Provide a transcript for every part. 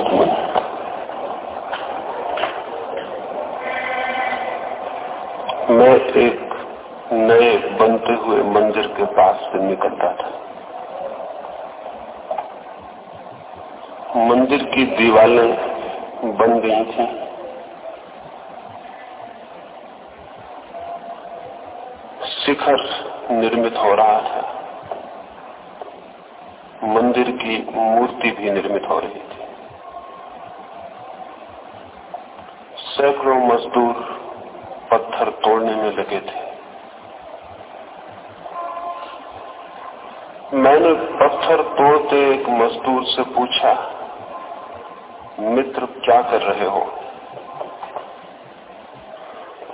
प्रिय आत्मन मैं एक नए बनते हुए मंदिर के पास से निकलता था। मंदिर की दीवारें बन गई थी। शिखर निर्मित हो रहा था मंदिर की मूर्ति भी निर्मित हो रही थी सैकड़ों मजदूर पत्थर तोड़ने में लगे थे। मैंने पत्थर तोड़ते एक मजदूर से पूछा, मित्र, क्या कर रहे हो?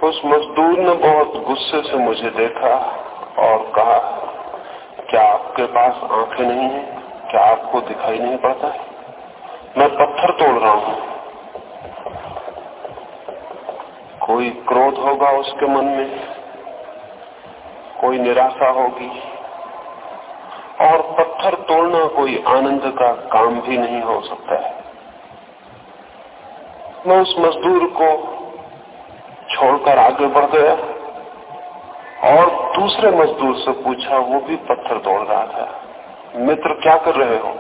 उस मजदूर ने बहुत गुस्से से मुझे देखा और कहा, क्या आपके पास आँखें नहीं है? क्या आपको दिखाई नहीं पड़ता? है मैं पत्थर तोड़ रहा हूँ कोई क्रोध होगा उसके मन में, कोई निराशा होगी और पत्थर तोड़ना कोई आनंद का काम भी नहीं हो सकता है। मैं उस मजदूर को छोड़कर आगे बढ़ गया और दूसरे मजदूर से पूछा, वो भी पत्थर तोड़ रहा था। मित्र, क्या कर रहे हो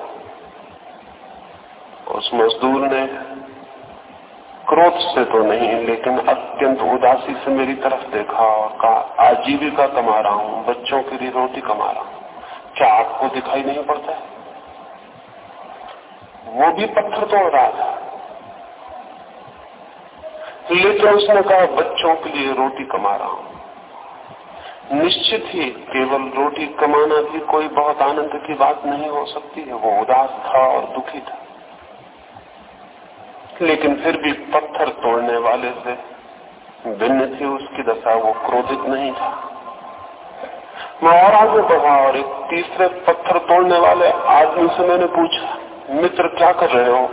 उस मजदूर ने क्रोध से तो नहीं लेकिन अत्यंत उदासी से मेरी तरफ़ देखा और कहा, आजीविका कमा रहा हूँ, बच्चों के लिए रोटी कमा रहा हूँ। क्या आपको दिखाई नहीं पड़ता वो भी पत्थर तोड़ रहा था। लेकिन उसने कहा, बच्चों के लिए रोटी कमा रहा हूँ। निश्चित ही, केवल रोटी कमाना भी कोई बहुत आनंद की बात नहीं हो सकती है। वो उदास था और दुखी था। लेकिन फिर भी पत्थर तोड़ने वाले से भिन्न थी उसकी दशा, वो क्रोधित नहीं था। मैं और आगे बढ़ा और एक तीसरे पत्थर तोड़ने वाले आदमी से मैंने पूछा, मित्र क्या कर रहे हो?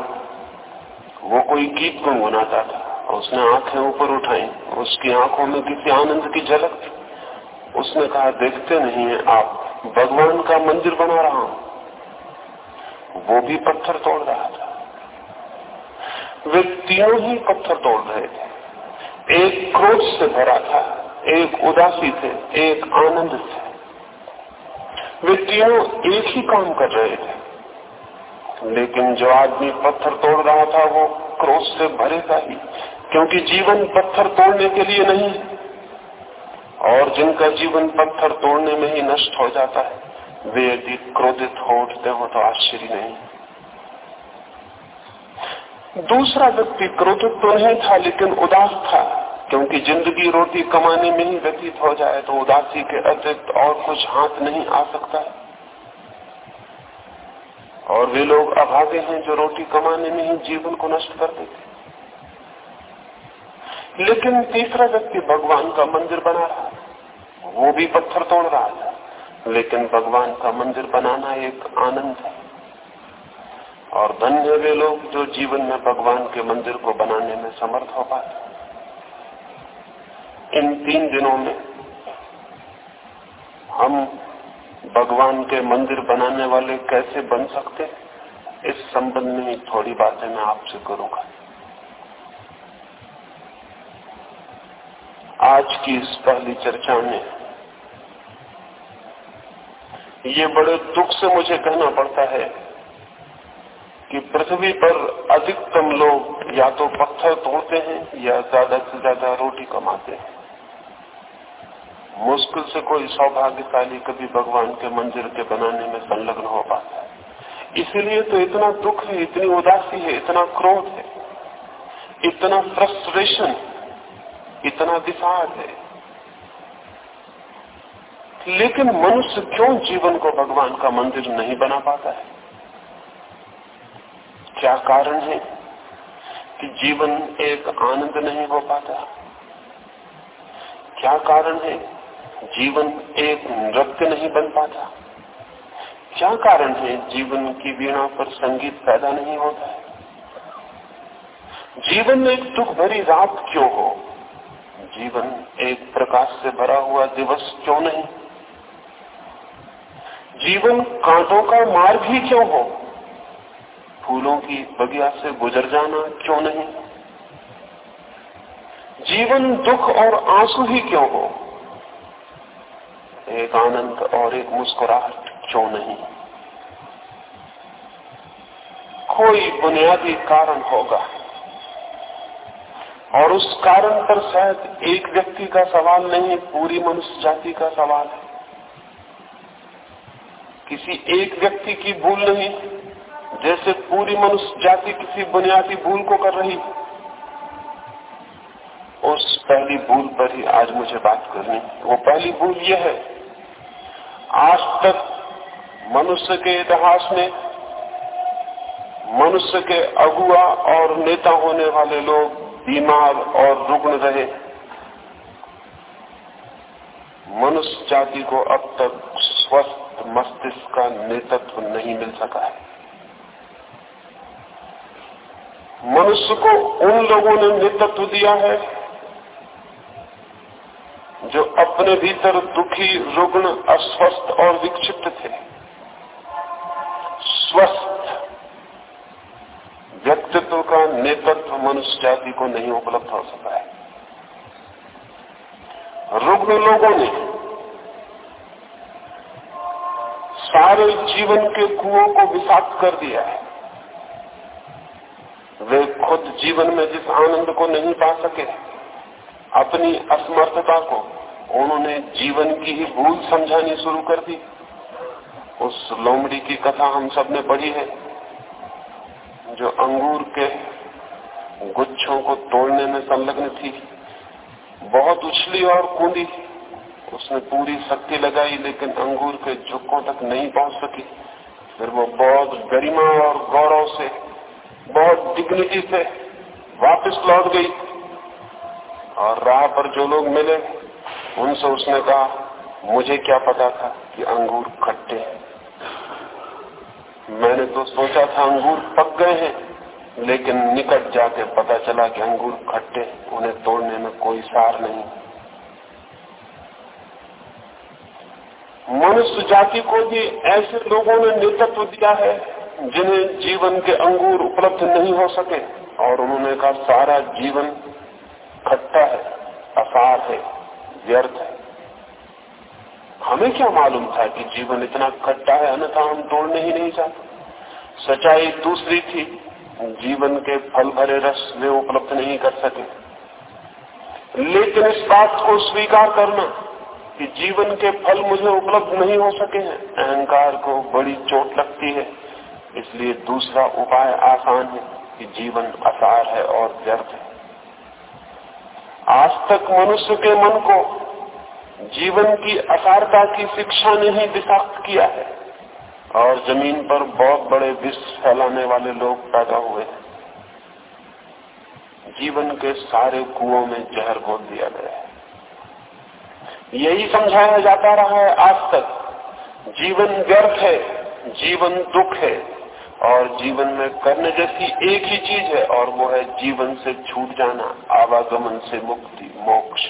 वो कोई गीत गुनगुनाता था उसने आँखें ऊपर उठाई उसकी आँखों में किसी आनंद की झलक थी। उसने कहा, देखते नहीं है आप, भगवान का मंदिर बना रहा हूँ। वो भी पत्थर तोड़ रहा था। वे तीनों ही पत्थर तोड़ रहे थे। एक क्रोध से भरा था, एक उदासी थे एक आनंद थे वे तीनों एक ही काम कर रहे थे। लेकिन जो आदमी पत्थर तोड़ रहा था, वो क्रोध से भरेगा ही, क्योंकि जीवन पत्थर तोड़ने के लिए नहीं। और जिनका जीवन पत्थर तोड़ने में ही नष्ट हो जाता है, वे यदि क्रोधित हो उठते हो तो आश्चर्य नहीं। दूसरा व्यक्ति क्रोधित तो नहीं था लेकिन उदास था। क्योंकि ज़िंदगी रोटी कमाने में ही व्यतीत हो जाए तो उदासी के अतिरिक्त और कुछ हाथ नहीं आ सकता। है और वे लोग अभागे हैं जो रोटी कमाने में ही जीवन को नष्ट कर देते लेकिन तीसरा व्यक्ति भगवान का मंदिर बना रहा वो भी पत्थर तोड़ रहा था लेकिन भगवान का मंदिर बनाना एक आनंद है। और धन्य वे लोग जो जीवन में भगवान के मंदिर को बनाने में समर्थ हो पाते इन तीन दिनों में हम भगवान के मंदिर बनाने वाले कैसे बन सकते इस संबंध में थोड़ी बातें मैं आपसे करूँगा। आज की इस पहली चर्चा में ये बड़े दुख से मुझे कहना पड़ता है कि पृथ्वी पर अधिकतम लोग या तो पत्थर तोड़ते हैं या ज़्यादा से ज़्यादा रोटी कमाते हैं। मुश्किल से कोई सौभाग्यशाली कभी भगवान के मंदिर के बनाने में संलग्न हो पाता है। इसीलिए तो इतना दुख है, इतनी उदासी है, इतना क्रोध है, इतना फ्रस्ट्रेशन इतना विषाद है। लेकिन मनुष्य क्यों जीवन को भगवान का मंदिर नहीं बना पाता है? क्या कारण है कि जीवन एक आनंद नहीं हो पाता? क्या कारण है जीवन एक नृत्य नहीं बन पाता? क्या कारण है जीवन की वीणा पर संगीत पैदा नहीं होता? है जीवन एक दुख भरी रात क्यों हो? जीवन एक प्रकाश से भरा हुआ दिवस क्यों नहीं? जीवन कांटों का मार्ग ही क्यों हो? फूलों की बगिया से गुजर जाना क्यों नहीं? जीवन दुख और आँसू ही क्यों हो? एक आनंद और एक मुस्कुराहट क्यों नहीं? कोई बुनियादी कारण होगा। और उस कारण पर शायद एक व्यक्ति का सवाल नहीं, पूरी मनुष्य जाति का सवाल है। किसी एक व्यक्ति की भूल नहीं जैसे पूरी मनुष्य जाति किसी बुनियादी भूल को कर रही उस पहली भूल पर ही आज मुझे बात करनी वो पहली भूल यह है, आज तक मनुष्य के इतिहास में मनुष्य के अगुआ और नेता होने वाले लोग बीमार और रुग्ण रहे। मनुष्य जाति को अब तक स्वस्थ मस्तिष्क का नेतृत्व नहीं मिल सका है। मनुष्य को उन लोगों ने नेतृत्व दिया है, जो अपने भीतर दुखी, रुग्ण, अस्वस्थ और विक्षिप्त थे। स्वस्थ व्यक्तित्व का नेतृत्व मनुष्य जाति को नहीं उपलब्ध हो सका है। रुग्ण लोगों ने सारे जीवन के कुओं को विषाक्त कर दिया है। वे खुद जीवन में जिस आनंद को नहीं पा सके, अपनी असमर्थता को उन्होंने जीवन की ही भूल समझानी शुरू कर दी। उस लोमड़ी की कथा हम सबने पढ़ी है, जो अंगूर के गुच्छों को तोड़ने में संलग्न थी। बहुत उछली और कूदी। उसने पूरी शक्ति लगाई, लेकिन अंगूर के झुक्कों तक नहीं पहुँच सकी। फिर वो बहुत गरिमा और गौरव से बहुत डिग्निटी से वापस लौट गई। और राह पर जो लोग मिले, उनसे उसने कहा, मुझे क्या पता था कि अंगूर खट्टे मैंने तो सोचा था अंगूर पक गए हैं, लेकिन निकट जाके पता चला कि अंगूर खट्टे उन्हें तोड़ने में कोई सार नहीं। मनुष्य जाति को भी ऐसे लोगों ने नेतृत्व दिया है जिन्हें जीवन के अंगूर उपलब्ध नहीं हो सके, और उन्होंने कहा, सारा जीवन खट्टा है, असार है, व्यर्थ है। हमें क्या मालूम था कि जीवन इतना खट्टा है, अन्यथा हम तोड़ने ही नहीं चाहते। सच्चाई दूसरी थी, जीवन के फल भरे रस वे उपलब्ध नहीं कर सके। लेकिन इस बात को स्वीकार करना कि जीवन के फल मुझे उपलब्ध नहीं हो सके हैं। अहंकार को बड़ी चोट लगती है। इसलिए दूसरा उपाय आसान है कि जीवन असार है और व्यर्थ है। आज तक मनुष्य के मन को जीवन की असारता की शिक्षा ने ही विषाक्त किया है और ज़मीन पर बहुत बड़े विष फैलाने वाले लोग पैदा हुए हैं। जीवन के सारे कुओं में जहर घोल दिया गया है। यही समझाया जाता रहा है आज तक, जीवन व्यर्थ है, जीवन दुख है। और जीवन में करने जैसी एक ही चीज़ है, और वो है जीवन से छूट जाना, आवागमन से मुक्ति, मोक्ष।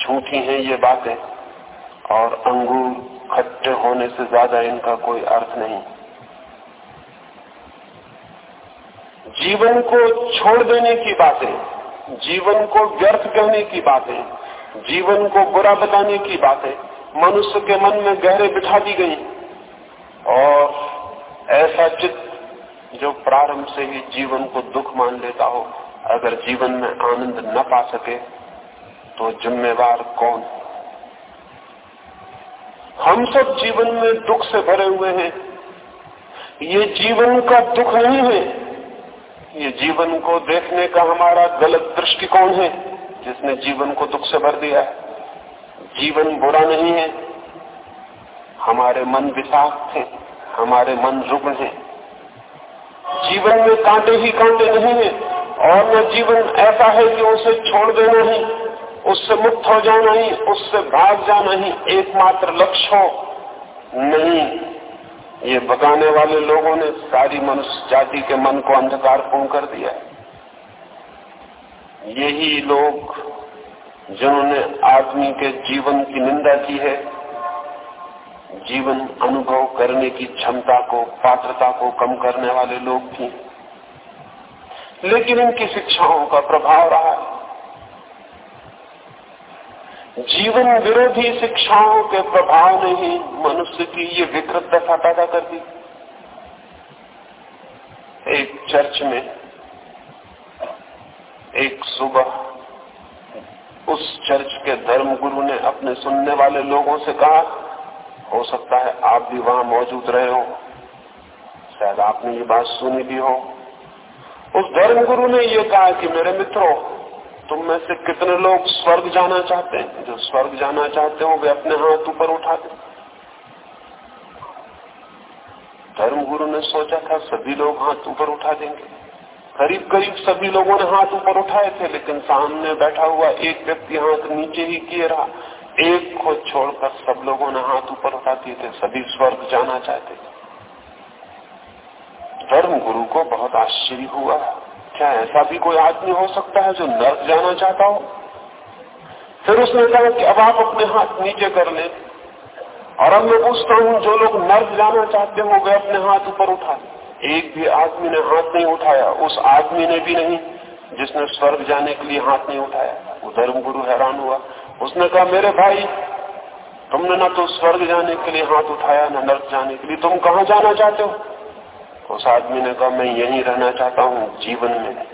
झूठी हैं ये बातें, और अंगूर खट्टे होने से ज़्यादा इनका कोई अर्थ नहीं। जीवन को छोड़ देने की बातें, जीवन को व्यर्थ कहने की बातें, जीवन को बुरा बताने की बातें, मनुष्य के मन में गहरे बिठा दी गई, और ऐसा चित्त जो प्रारंभ से ही जीवन को दुख मान लेता हो, अगर जीवन में आनंद न पा सके तो जिम्मेवार कौन? हम सब जीवन में दुख से भरे हुए हैं। ये जीवन का दुख नहीं है। ये जीवन को देखने का हमारा गलत दृष्टिकोण है, जिसने जीवन को दुख से भर दिया है। जीवन बुरा नहीं है। हमारे मन विषाक्त थे हमारे मन रुग्ण है। जीवन में कांटे ही कांटे नहीं है, और न जीवन ऐसा है कि उसे छोड़ देना ही, उससे मुक्त हो जाना ही, उससे भाग जाना ही एकमात्र लक्ष्य हो नहीं। ये भगाने वाले लोगों ने सारी मनुष्य जाति के मन को अंधकार पूर्ण कर दिया यही लोग जिन्होंने आदमी के जीवन की निंदा की है जीवन अनुभव करने की क्षमता को, पात्रता को कम करने वाले लोग भी। लेकिन इनकी शिक्षाओं का प्रभाव रहा है। जीवन विरोधी शिक्षाओं के प्रभाव ने ही मनुष्य की ये विकृत दशा पैदा कर दी। एक चर्च में एक सुबह उस चर्च के धर्मगुरु ने अपने सुनने वाले लोगों से कहा हो सकता है आप भी वहाँ मौजूद रहे हो। शायद आपने ये बात सुनी भी हो। उस धर्म गुरु ने ये कहा कि मेरे मित्रों, तुम में से कितने लोग स्वर्ग जाना चाहते हैं? जो स्वर्ग जाना चाहते हो, वे अपने हाथ ऊपर उठा दे। धर्म गुरु ने सोचा था, सभी लोग हाथ ऊपर उठा देंगे। करीब करीब सभी लोगों ने हाथ ऊपर उठाए थे, लेकिन सामने बैठा हुआ एक व्यक्ति हाथ नीचे ही किए रहा। एक को छोड़कर सब लोगों ने हाथ ऊपर उठा दिए थे, सभी स्वर्ग जाना चाहते धर्म गुरु को बहुत आश्चर्य हुआ। क्या ऐसा भी कोई आदमी हो सकता है जो नर्क जाना चाहता हो? फिर उसने कहा कि अब आप अपने हाथ नीचे कर ले। और अब मैं पूछता हूँ, जो लोग नर्क जाना चाहते हो, वे अपने हाथ ऊपर उठा। एक भी आदमी ने हाथ नहीं उठाया। उस आदमी ने भी नहीं, जिसने स्वर्ग जाने के लिए हाथ नहीं उठाया। वो धर्म गुरु हैरान हुआ। उसने कहा, मेरे भाई, तुमने ना तो स्वर्ग जाने के लिए हाथ उठाया, ना नर्क जाने के लिए। तुम कहाँ जाना चाहते हो? उस आदमी ने कहा, मैं यही रहना चाहता हूँ, जीवन में।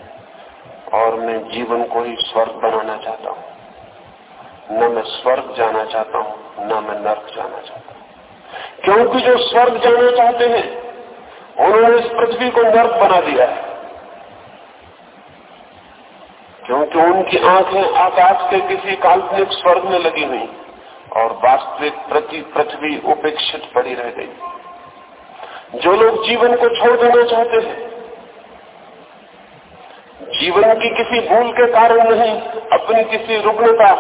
और मैं जीवन को ही स्वर्ग बनाना चाहता हूँ। न मैं स्वर्ग जाना चाहता हूँ, न मैं नर्क जाना चाहता हूँ। क्योंकि जो स्वर्ग जाना चाहते हैं, उन्होंने इस पृथ्वी को नर्क बना दिया है। क्योंकि उनकी आँखें आकाश के किसी काल्पनिक स्वर्ग में लगी हुई और वास्तविक प्रति, पृथ्वी उपेक्षित पड़ी रह गई। जो लोग जीवन को छोड़ देना चाहते हैं, जीवन की किसी भूल के कारण नहीं, अपनी किसी रुग्णता,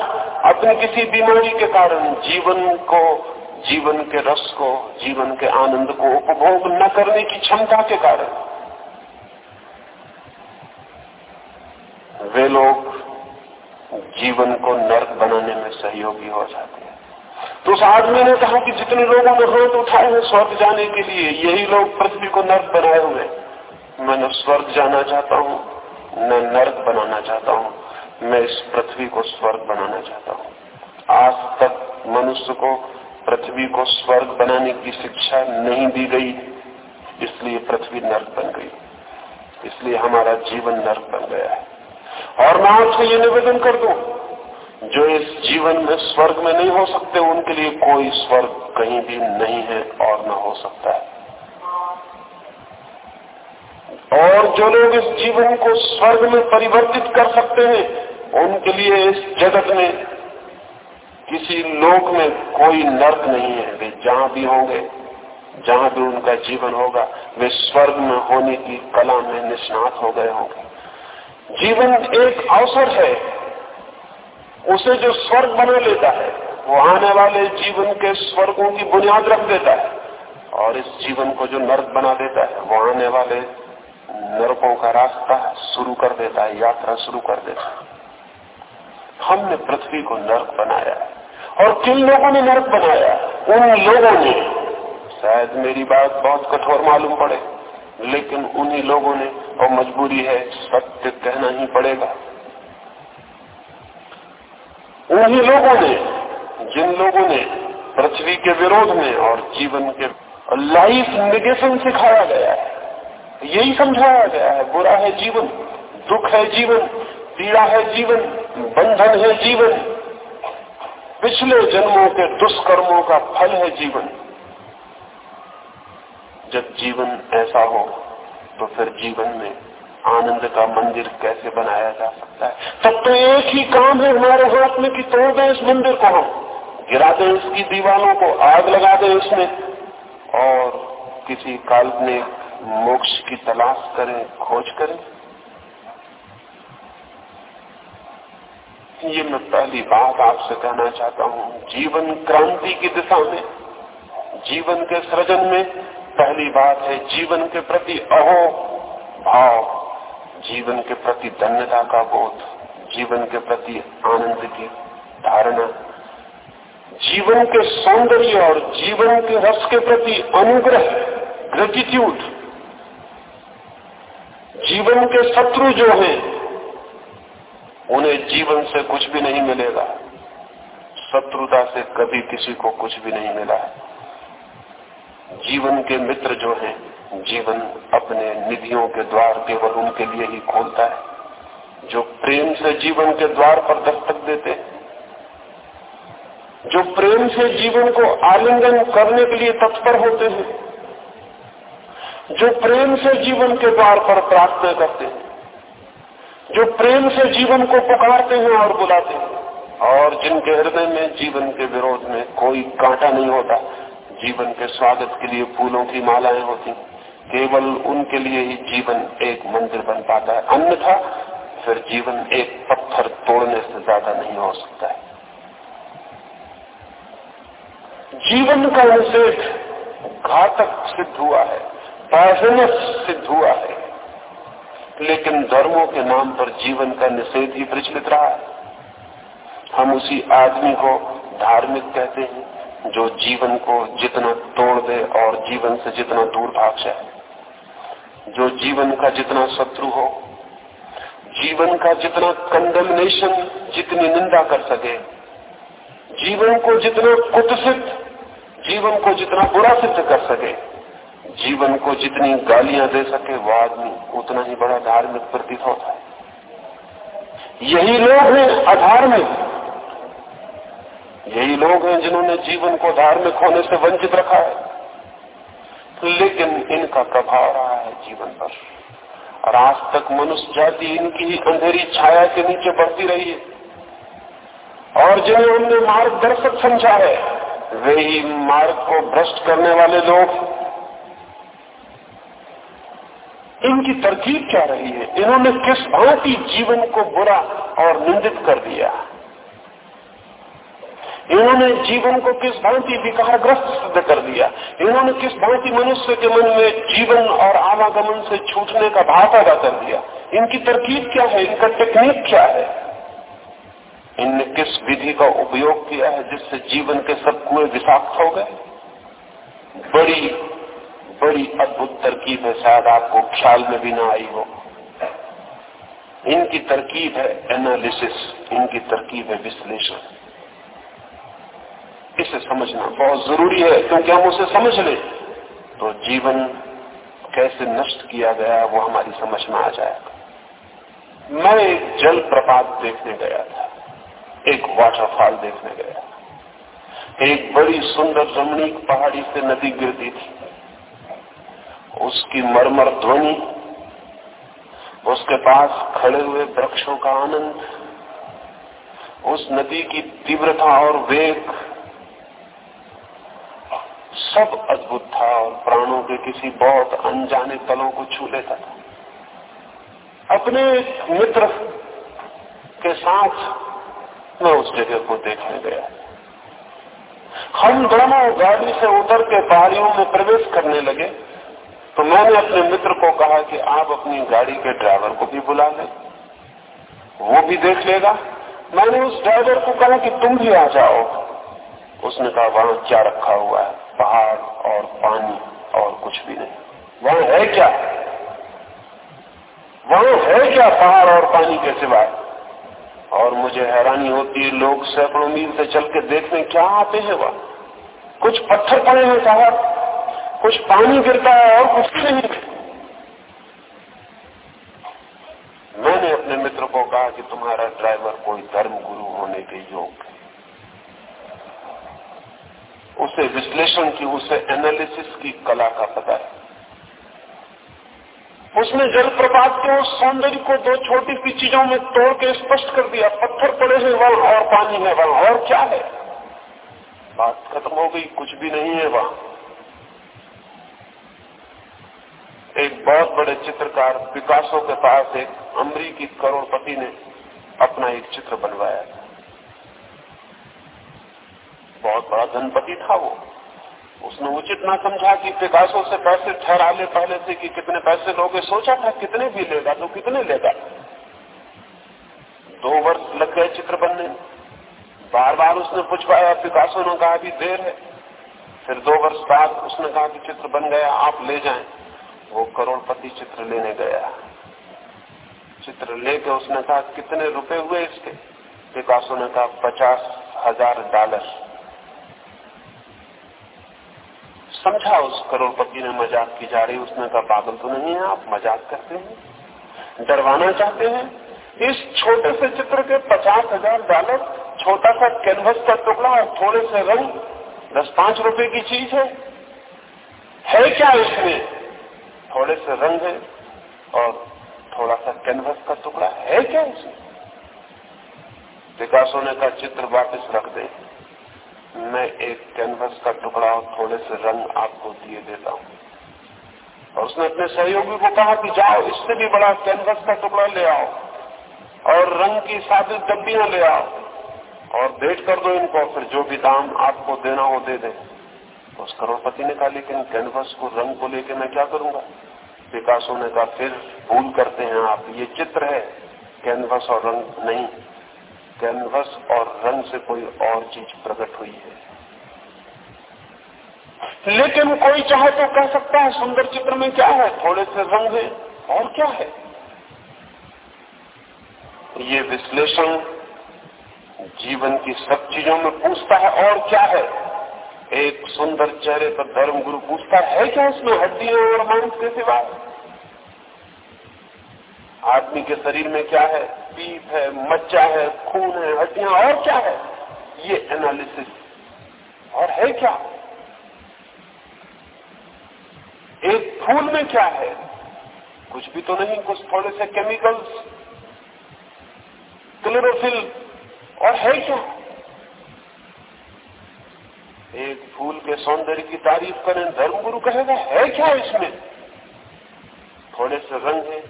अपनी किसी बीमारी के कारण जीवन को, जीवन के रस को, जीवन के आनंद को उपभोग न करने की क्षमता के कारण वे लोग जीवन को नर्क बनाने में सहयोगी हो जाते हैं। तो उस आदमी ने कहा कि जितने लोगों ने हाथ उठाए हैं स्वर्ग जाने के लिए, यही लोग पृथ्वी को नर्क बनाए हुए मैं न स्वर्ग जाना चाहता हूँ, न नर्क बनाना चाहता हूँ। मैं इस पृथ्वी को स्वर्ग बनाना चाहता हूँ। आज तक मनुष्य को पृथ्वी को स्वर्ग बनाने की शिक्षा नहीं दी गई, इसलिए पृथ्वी नर्क बन गई। इसलिए हमारा जीवन नर्क बन गया है। और मैं आपसे ये निवेदन कर दूँ, जो इस जीवन में स्वर्ग में नहीं हो सकते, उनके लिए कोई स्वर्ग कहीं भी नहीं है और न हो सकता है। और जो लोग इस जीवन को स्वर्ग में परिवर्तित कर सकते हैं, उनके लिए इस जगत में किसी लोक में कोई नर्क नहीं है। वे जहाँ भी होंगे, जहाँ भी उनका जीवन होगा, वे स्वर्ग में होने की कला में निष्णात हो गए होंगे। जीवन एक अवसर है, उसे जो स्वर्ग बना लेता है, वो आने वाले जीवन के स्वर्गों की बुनियाद रख देता है। और इस जीवन को जो नर्क बना देता है, वो आने वाले नरकों का रास्ता शुरू कर देता है, यात्रा शुरू कर देता है। हमने पृथ्वी को नर्क बनाया और किन लोगों ने नर्क बनाया? उन लोगों ने। शायद मेरी बात बहुत कठोर मालूम पड़े। लेकिन उन्हीं लोगों ने, और मजबूरी है, सत्य कहना ही पड़ेगा। उन्हीं लोगों ने, जिन लोगों ने पृथ्वी के विरोध में और जीवन के लाइफ निगेशन सिखाया गया है, यही समझाया गया है, बुरा है जीवन, दुख है जीवन, पीड़ा है जीवन, बंधन है जीवन, पिछले जन्मों के दुष्कर्मों का फल है जीवन। जब जीवन ऐसा हो तो फिर जीवन में आनंद का मंदिर कैसे बनाया जा सकता है? तब तो एक ही काम है, हमारे हाथ में कि तोड़ दें इस मंदिर को हम। गिरा दें इसकी दीवारों को, आग लगा दें इसमें। और किसी काल्पनिक मोक्ष की तलाश करें, खोज करें। ये मैं पहली बात आपसे कहना चाहता हूँ। जीवन क्रांति की दिशा में, जीवन के सृजन में पहली बात है जीवन के प्रति अहो भाव, जीवन के प्रति धन्यता का बोध, जीवन के प्रति आनंद की धारणा। जीवन के सौंदर्य और जीवन के रस के प्रति अनुग्रह ग्रेटिट्यूड जीवन के शत्रु जो हैं, उन्हें जीवन से कुछ भी नहीं मिलेगा। शत्रुता से कभी किसी को कुछ भी नहीं मिला जीवन के मित्र जो हैं, जीवन अपने निधियों के द्वार केवल उनके लिए ही खोलता है। जो प्रेम से जीवन के द्वार पर दस्तक देते जो प्रेम से जीवन को आलिंगन करने के लिए तत्पर होते हैं, जो प्रेम से जीवन के द्वार पर प्रार्थना करते हैं, जो प्रेम से जीवन को पुकारते हैं और बुलाते हैं, और जिनके हृदय में जीवन के विरोध में कोई कांटा नहीं होता जीवन के स्वागत के लिए फूलों की मालाएँ होती। केवल उनके लिए ही जीवन एक मंदिर बन पाता है। अन्यथा फिर जीवन एक पत्थर तोड़ने से ज़्यादा नहीं हो सकता है। जीवन का निषेध घातक सिद्ध हुआ है पॉइजनस सिद्ध हुआ है। लेकिन धर्मों के नाम पर जीवन का निषेध ही प्रचलित रहा। है हम उसी आदमी को धार्मिक कहते हैं। जो जीवन को जितना तोड़ दे और जीवन से जितना दूर भाग जाए। जो जीवन का जितना शत्रु हो, जीवन का जितना कंडमनेशन जितनी निंदा कर सके, जीवन को जितना कुत्सित, जीवन को जितना बुरा सिद्ध कर सके, जीवन को जितनी गालियाँ दे सके, वो आदमी उतना ही बड़ा धार्मिक प्रतीत होता है। यही लोग हैं अधार्मिक। यही लोग हैं जिन्होंने जीवन को धार्मिक होने से वंचित रखा है। लेकिन इनका प्रभाव रहा है जीवन पर। और आज तक मनुष्य जाति इनकी ही अंधेरी छाया के नीचे बढ़ती रही है। और जिन्हें हमने मार्गदर्शक समझा है, वे ही मार्ग को भ्रष्ट करने वाले लोग इनकी तरकीब क्या रही है? इन्होंने किस भांति जीवन को बुरा और निंदित कर दिया? इन्होंने जीवन को किस भांति विकारग्रस्त सिद्ध कर दिया। इन्होंने किस भांति मनुष्य के मन में जीवन और आवागमन से छूटने का भाव पैदा कर दिया। इनकी तरकीब क्या है? इनका टेक्निक क्या है? इनने किस विधि का उपयोग किया है जिससे जीवन के सब कुएँ विषाक्त हो गए? बड़ी बड़ी अद्भुत तरकीब है, शायद आपको ख्याल में भी ना आई हो। इनकी तरकीब है एनालिसिस इनकी तरकीब है विश्लेषण। इसे समझना? बहुत ज़रूरी है, क्योंकि हम उसे समझ ले। तो जीवन कैसे नष्ट किया गया, वो हमारी समझ में आ जाएगा। मैं एक जल प्रपात देखने गया था, एक वाटरफॉल देखने गया एक बड़ी सुंदर रमणीक पहाड़ी से नदी गिरती थी। उसकी मरमर ध्वनि, उसके पास खड़े हुए वृक्षों का आनंद, उस नदी की तीव्रता और वेग सब अद्भुत था और प्राणों के किसी बहुत अनजाने तलों को छू लेता था। अपने मित्र के साथ मैं उस जगह को देखने गया। हम दोनों गाड़ी से उतर के पहाड़ियों में प्रवेश करने लगे। तो मैंने अपने मित्र को कहा कि आप अपनी गाड़ी के ड्राइवर को भी बुला लें। वो भी देख लेगा। मैंने उस ड्राइवर को कहा कि तुम भी आ जाओ। उसने कहा, वहाँ क्या रखा हुआ है? पहाड़ और पानी और कुछ भी नहीं। वहाँ है क्या? वहाँ है क्या पहाड़ और पानी के सिवाय और मुझे हैरानी होती है, लोग सैकड़ों मील से चल के देखने क्या आते हैं वहाँ? कुछ पत्थर पड़े हैं साहब कुछ पानी गिरता है और कुछ नहीं। मैंने अपने मित्र को कहा कि तुम्हारा ड्राइवर कोई धर्म गुरु होने के योग उसे विश्लेषण की, उसे एनालिसिस की कला का पता है। उसने जलप्रपात के उस सौंदर्य को दो छोटी सी चीज़ों में तोड़ के स्पष्ट कर दिया। पत्थर पड़े हैं, वहाँ और पानी है वहाँ और क्या है? बात खत्म हो गई, कुछ भी नहीं है वहाँ। एक बहुत बड़े चित्रकार पिकासो के पास एक अमरीकी करोड़पति ने अपना एक चित्र बनवाया। था बहुत बड़ा धनपति था वो। उसने उचित ना समझा कि पिकासो से पैसे ठहरा ले पहले से कि कितने पैसे लोगे, सोचा था कितने भी लेगा तो कितने लेगा। दो वर्ष लग गए चित्र बनने। बार बार उसने पूछ पाया पिकासो ने कहा, अभी देर है। फिर दो वर्ष बाद उसने कहा कि चित्र बन गया, आप ले जाए। वो करोड़पति चित्र लेने गया। चित्र लेके उसने कहा, कितने रुपए हुए इसके? पिकासो ने कहा, पचास हज़ार डॉलर। समझा उस करोड़पति ने मज़ाक की जा रही, उसने कहा, पागल तो नहीं है आप, मज़ाक करते हैं, डरवाना चाहते हैं। इस छोटे से चित्र के पचास हज़ार डॉलर, छोटा सा कैनवस का टुकड़ा और थोड़े से रंग, दस पाँच रुपए की चीज़ है। है क्या इसमें? थोड़े से रंग है और थोड़ा सा कैनवस का टुकड़ा है क्या इसमें? विकास होने का चित्र वापस रख दे। मैं एक कैनवस का टुकड़ा और थोड़े से रंग आपको दिए देता हूँ। और उसने अपने सहयोगी को कहा कि जाओ, इससे भी बड़ा कैनवस का टुकड़ा ले आओ और रंग की सादी डब्बियाँ ले आओ और भेंट कर दो इनको फिर जो भी दाम आपको देना हो दे दे। तो उस करोड़पति ने कहा, लेकिन कैनवस को रंग को लेके मैं क्या करूँगा? विकास होने का फिर भूल करते हैं आप, ये चित्र है कैनवस और रंग नहीं। कैनवस और रंग से कोई और चीज़ प्रकट हुई है। लेकिन कोई चाहे तो कह सकता है सुंदर चित्र में क्या है? थोड़े से रंग है और क्या है? ये विश्लेषण जीवन की सब चीज़ों में पूछता है और क्या है? एक सुंदर चेहरे पर धर्म गुरु पूछता है क्या इसमें हड्डियाँ और मांस के सिवा? आदमी के शरीर में क्या है? पीप है, मज्जा है, खून है, हड्डियाँ, और क्या है? ये एनालिसिस और है क्या? एक फूल में क्या है? कुछ भी तो नहीं, कुछ थोड़े से केमिकल्स क्लोरोफिल और है क्या? एक फूल के सौंदर्य की तारीफ़ करें, धर्मगुरु कहेगा, है क्या इसमें? थोड़े से रंग है,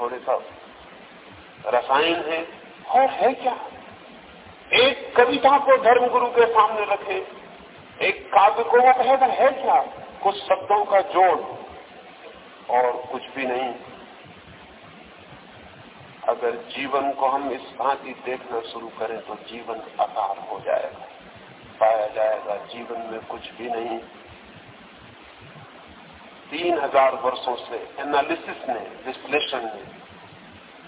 थोड़े सा रसायन है और है क्या? एक कविता को धर्मगुरु के सामने रखे। एक काव्य को कहेगा है क्या? कुछ शब्दों का जोड़ और कुछ भी नहीं। अगर जीवन को हम इस भांति देखना शुरू करें तो जीवन आकार हो जाएगा। पाया जाएगा, जीवन में कुछ भी नहीं। तीन हज़ार वर्षों से एनालिसिस ने, विश्लेषण ने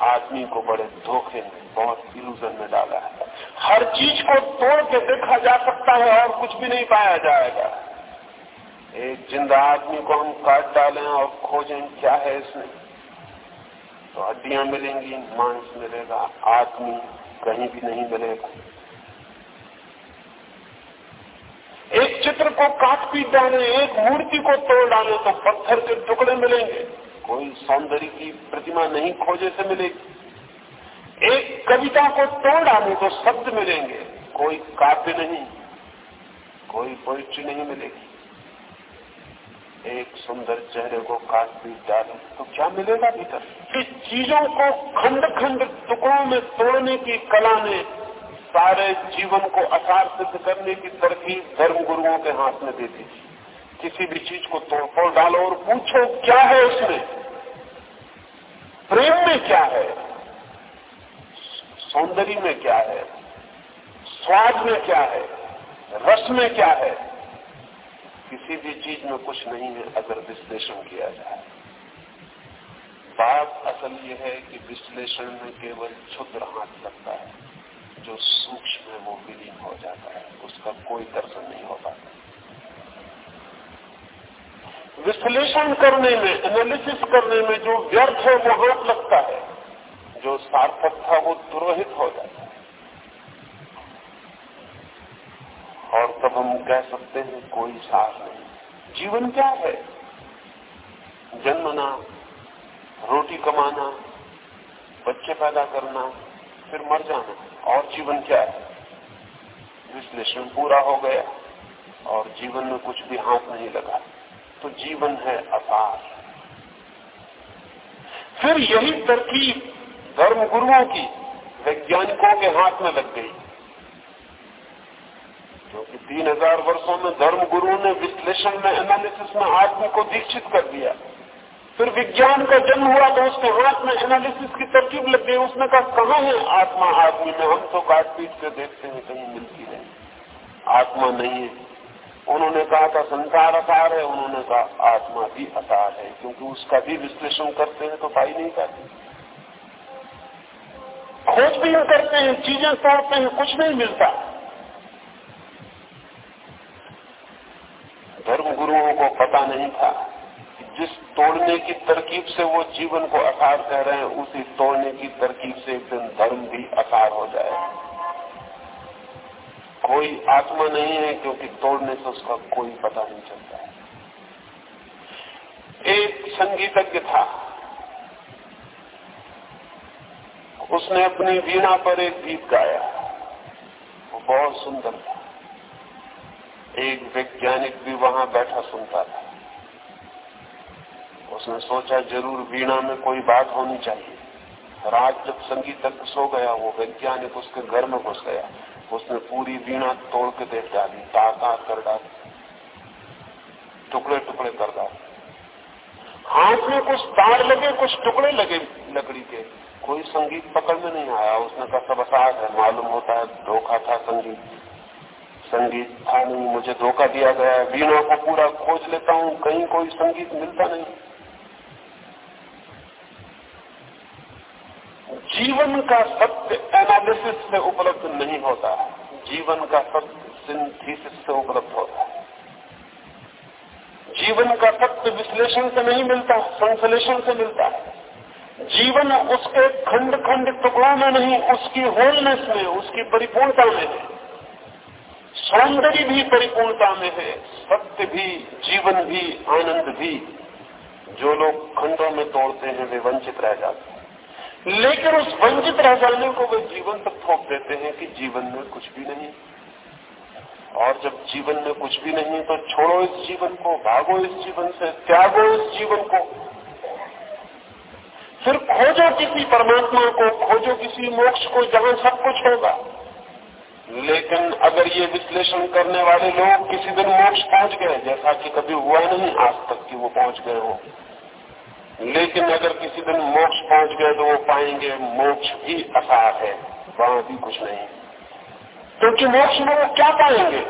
आदमी को बड़े धोखे में, बहुत इल्यूजन में डाला है। हर चीज़ को तोड़ के देखा जा सकता है और कुछ भी नहीं पाया जाएगा। एक ज़िंदा आदमी को हम काट डालें और खोजें क्या है इसमें। तो हड्डियाँ मिलेंगी, मांस मिलेगा, आदमी कहीं भी नहीं मिलेगा। एक चित्र को काट पीट डाले, एक मूर्ति को तोड़ डाले तो पत्थर के टुकड़े मिलेंगे। कोई सौंदर्य की प्रतिमा नहीं खोजे से मिलेगी। एक कविता को तोड़ डाले तो शब्द मिलेंगे, कोई काव्य नहीं, कोई पोइट्री नहीं मिलेगी। एक सुंदर चेहरे को काट पीट डाले तो क्या मिलेगा भीतर? इस चीज़ों को खंड खंड टुकड़ों में तोड़ने की कला ने सारे जीवन को असार सिद्ध करने की तरकीब धर्म गुरुओं के हाथ में देती थी किसी भी चीज़ को तोड़फोड़ डालो और पूछो, क्या है उसमें? प्रेम में क्या है? सौंदर्य में क्या है? स्वाद में क्या है? रस में क्या है? किसी भी चीज़ में कुछ नहीं है अगर विश्लेषण किया जाए। बात असल ये है कि विश्लेषण में केवल क्षुद्र हाथ लगता है। जो सूक्ष्म है, वो विलीन हो जाता है। उसका कोई दर्शन नहीं हो पाता। विश्लेषण करने में एनालिसिस करने में जो व्यर्थ है, वो रोक लगता है। जो सार्थक था, वो दुरोहित हो जाता है। और तब हम कह सकते हैं, कोई सार नहीं। जीवन क्या है? जन्मना, रोटी कमाना, बच्चे पैदा करना, फिर मर जाना, और जीवन क्या है? विश्लेषण पूरा हो गया, और जीवन में कुछ भी हाथ नहीं लगा। तो जीवन है असार फिर यही तरकीब धर्म गुरुओं की वैज्ञानिकों के हाथ में लग गई। क्योंकि तीन हज़ार वर्षो में धर्म गुरु ने विश्लेषण में एनालिसिस में आदमी को दीक्षित कर दिया। फिर विज्ञान का जन्म हुआ तो उसके हाथ में एनालिसिस की तरकीब लग गई। उसने कहा कहा है आत्मा? आदमी में हम तो काट पीट के देखते हैं, कहीं मिलती नहीं। आत्मा नहीं है। उन्होंने कहा था संसार असार है, उन्होंने कहा आत्मा भी असार है। क्योंकि उसका भी विश्लेषण करते हैं तो पाई नहीं पाती खोजबीन करते हैं, चीज़ें तोड़ते हैं, कुछ नहीं मिलता। धर्म गुरुओं को पता नहीं था जिस तोड़ने की तरकीब से वो जीवन को असार कह रहे हैं, उसी तोड़ने की तरकीब से एक दिन धर्म भी असार हो जाए कोई आत्मा नहीं है, क्योंकि तोड़ने से उसका कोई पता नहीं चलता है। एक संगीतज्ञ था। उसने अपनी वीणा पर एक गीत गाया। वो बहुत सुंदर था। एक वैज्ञानिक भी वहाँ बैठा सुनता था। उसने सोचा, ज़रूर वीणा में कोई बात होनी चाहिए। रात जब संगीत सो गया, वो वैज्ञानिक उसके घर में घुस गया। उसने पूरी वीणा तोड़ के देख डाली तार तार कर डाली टुकड़े टुकड़े कर डाले। हाथ में कुछ तार लगे, कुछ टुकड़े लगे लकड़ी के। कोई संगीत पकड़ में नहीं आया। उसने कहा, सब असाध है, मालूम होता है, धोखा था संगीत। संगीत था नहीं, मुझे धोखा दिया गया वीणा को पूरा खोज लेता हूँ, कहीं कोई संगीत मिलता नहीं। जीवन का सत्य एनालिसिस से उपलब्ध नहीं होता जीवन का सत्य सिंथीसिस से उपलब्ध होता है। जीवन का सत्य विश्लेषण से नहीं मिलता, संश्लेषण से मिलता है। जीवन उसके खंड खंड टुकड़ों में नहीं, उसकी होलनेस में, उसकी परिपूर्णता में है। सौंदर्य भी परिपूर्णता में है, सत्य भी, जीवन भी, आनंद भी। जो लोग खंडों में तोड़ते हैं, वे वंचित रह जाते हैं। लेकिन उस वंचित रह जाने को वे जीवन तक थोप देते हैं कि जीवन में कुछ भी नहीं। और जब जीवन में कुछ भी नहीं तो छोड़ो इस जीवन को, भागो इस जीवन से, त्यागो इस जीवन को। फिर खोजो किसी परमात्मा को, खोजो किसी मोक्ष को, जहाँ सब कुछ होगा। लेकिन अगर ये विश्लेषण करने वाले लोग किसी दिन मोक्ष पहुँच गए, जैसा कि कभी हुआ नहीं आज तक कि वो पहुँच गए हों। लेकिन अगर किसी दिन मोक्ष पहुँच गए तो वो पाएँगे मोक्ष भी असार है। वहाँ भी कुछ नहीं। क्योंकि मोक्ष में वो क्या पाएँगे?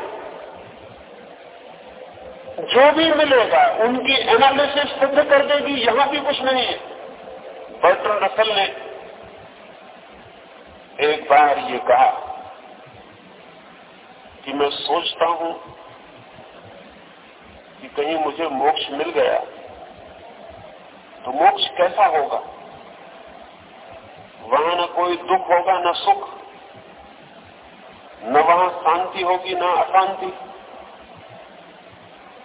जो भी मिलेगा उनकी एनालिसिस सिद्ध कर देगी यहाँ भी कुछ नहीं है। बर्टन रसल ने एक बार ये कहा कि मैं सोचता हूँ कि कहीं मुझे मोक्ष मिल गया। तो मोक्ष कैसा होगा? वहाँ न कोई दुख होगा, न सुख। न वहाँ शांति होगी, न अशांति।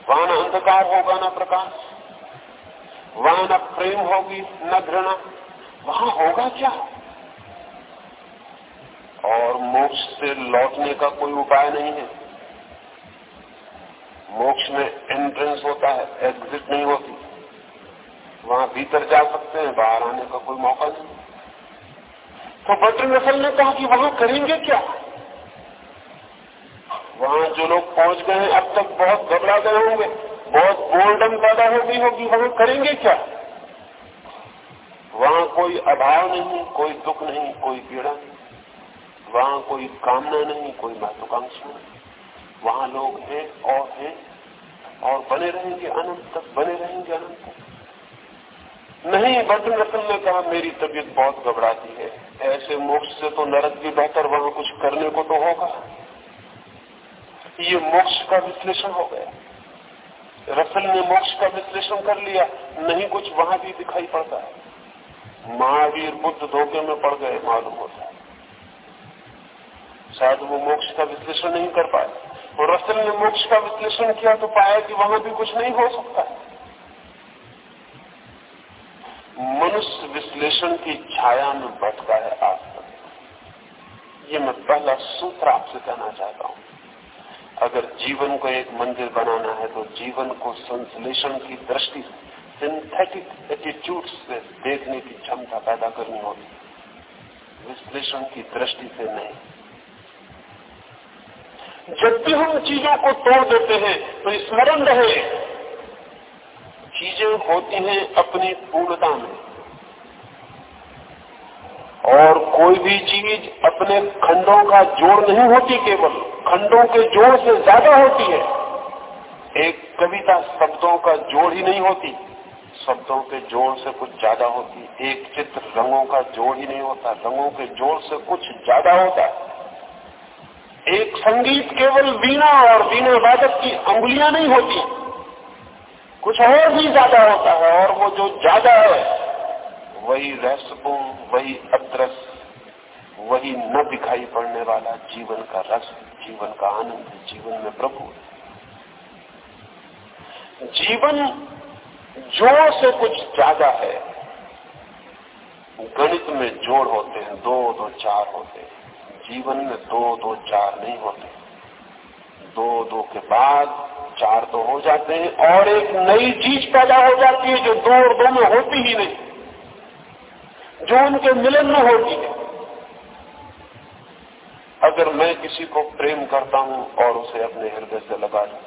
वहाँ न अंधकार होगा, न प्रकाश। वहाँ न प्रेम होगी, न घृणा। वहाँ होगा क्या? और मोक्ष से लौटने का कोई उपाय नहीं है। मोक्ष में एंट्रेंस होता है एग्जिट नहीं होती। वहाँ भीतर जा सकते हैं, बाहर आने का कोई मौका नहीं। तो बटर नसल ने कहा कि वहाँ करेंगे क्या? वहाँ जो लोग पहुँच गए हैं, अब तक बहुत घबरा गए होंगे, बहुत बोर्डम पैदा हो गई होगी, वहाँ करेंगे क्या? वहाँ कोई अभाव नहीं, कोई दुख नहीं, कोई पीड़ा नहीं, वहाँ कोई कामना नहीं, कोई महत्वाकांक्षा नहीं। वहाँ लोग हैं और हैं, और बने रहेंगे अनंत तक, बने रहेंगे अनंत तक। नहीं बर्तन रतन ने कहा, मेरी तबीयत बहुत घबराती है। ऐसे मोक्ष से तो नरक भी बेहतर वहाँ कुछ करने को तो होगा। ये मोक्ष का विश्लेषण हो गया। रसल ने मोक्ष का विश्लेषण कर लिया। नहीं, कुछ वहाँ भी दिखाई पड़ता है। महावीर बुद्ध धोखे में पड़ गए, मालूम होता है। शायद वो मोक्ष का विश्लेषण नहीं कर पाए। और रसल ने मोक्ष का विश्लेषण किया तो पाया कि वहाँ भी कुछ नहीं हो सकता है। मनुष्य विश्लेषण की छाया में भटका है आज तक ये मैं पहला सूत्र आपसे कहना चाहता हूँ। अगर जीवन को एक मंदिर बनाना है तो जीवन को संश्लेषण की दृष्टि सिंथेटिक एटीट्यूड से देखने की क्षमता पैदा करनी होगी। विश्लेषण की दृष्टि से नहीं। जब भी हम चीज़ों को तोड़ देते हैं तो स्मरण रहे चीज़ें होती हैं अपनी पूर्णता में। और कोई भी चीज़ अपने खंडों का जोड़ नहीं होती केवल, खंडों के जोड़ से ज़्यादा होती है। एक कविता शब्दों का जोड़ ही नहीं होती, शब्दों के जोड़ से कुछ ज़्यादा होती। एक चित्र रंगों का जोड़ ही नहीं होता, रंगों के जोड़ से कुछ ज़्यादा होता। है एक संगीत केवल वीणा और वीणा वादक की अंगुलियाँ नहीं होती। कुछ और भी ज़्यादा होता है और वो जो ज़्यादा है, वही रहस्यपूर्ण वही अदृश वही न दिखाई पड़ने वाला जीवन का रस, जीवन का आनंद, जीवन में प्रभु। जीवन जोड़ से कुछ ज़्यादा है। गणित में जोड़ होते हैं, दो दो, चार होते हैं। जीवन में दो दो, चार नहीं होते। दो दो के बाद चार तो हो जाते हैं और एक नई चीज़ पैदा हो जाती है जो दो और दो में होती ही नहीं, जो उनके मिलन में होती है। अगर मैं किसी को प्रेम करता हूँ और उसे अपने हृदय से लगा लू,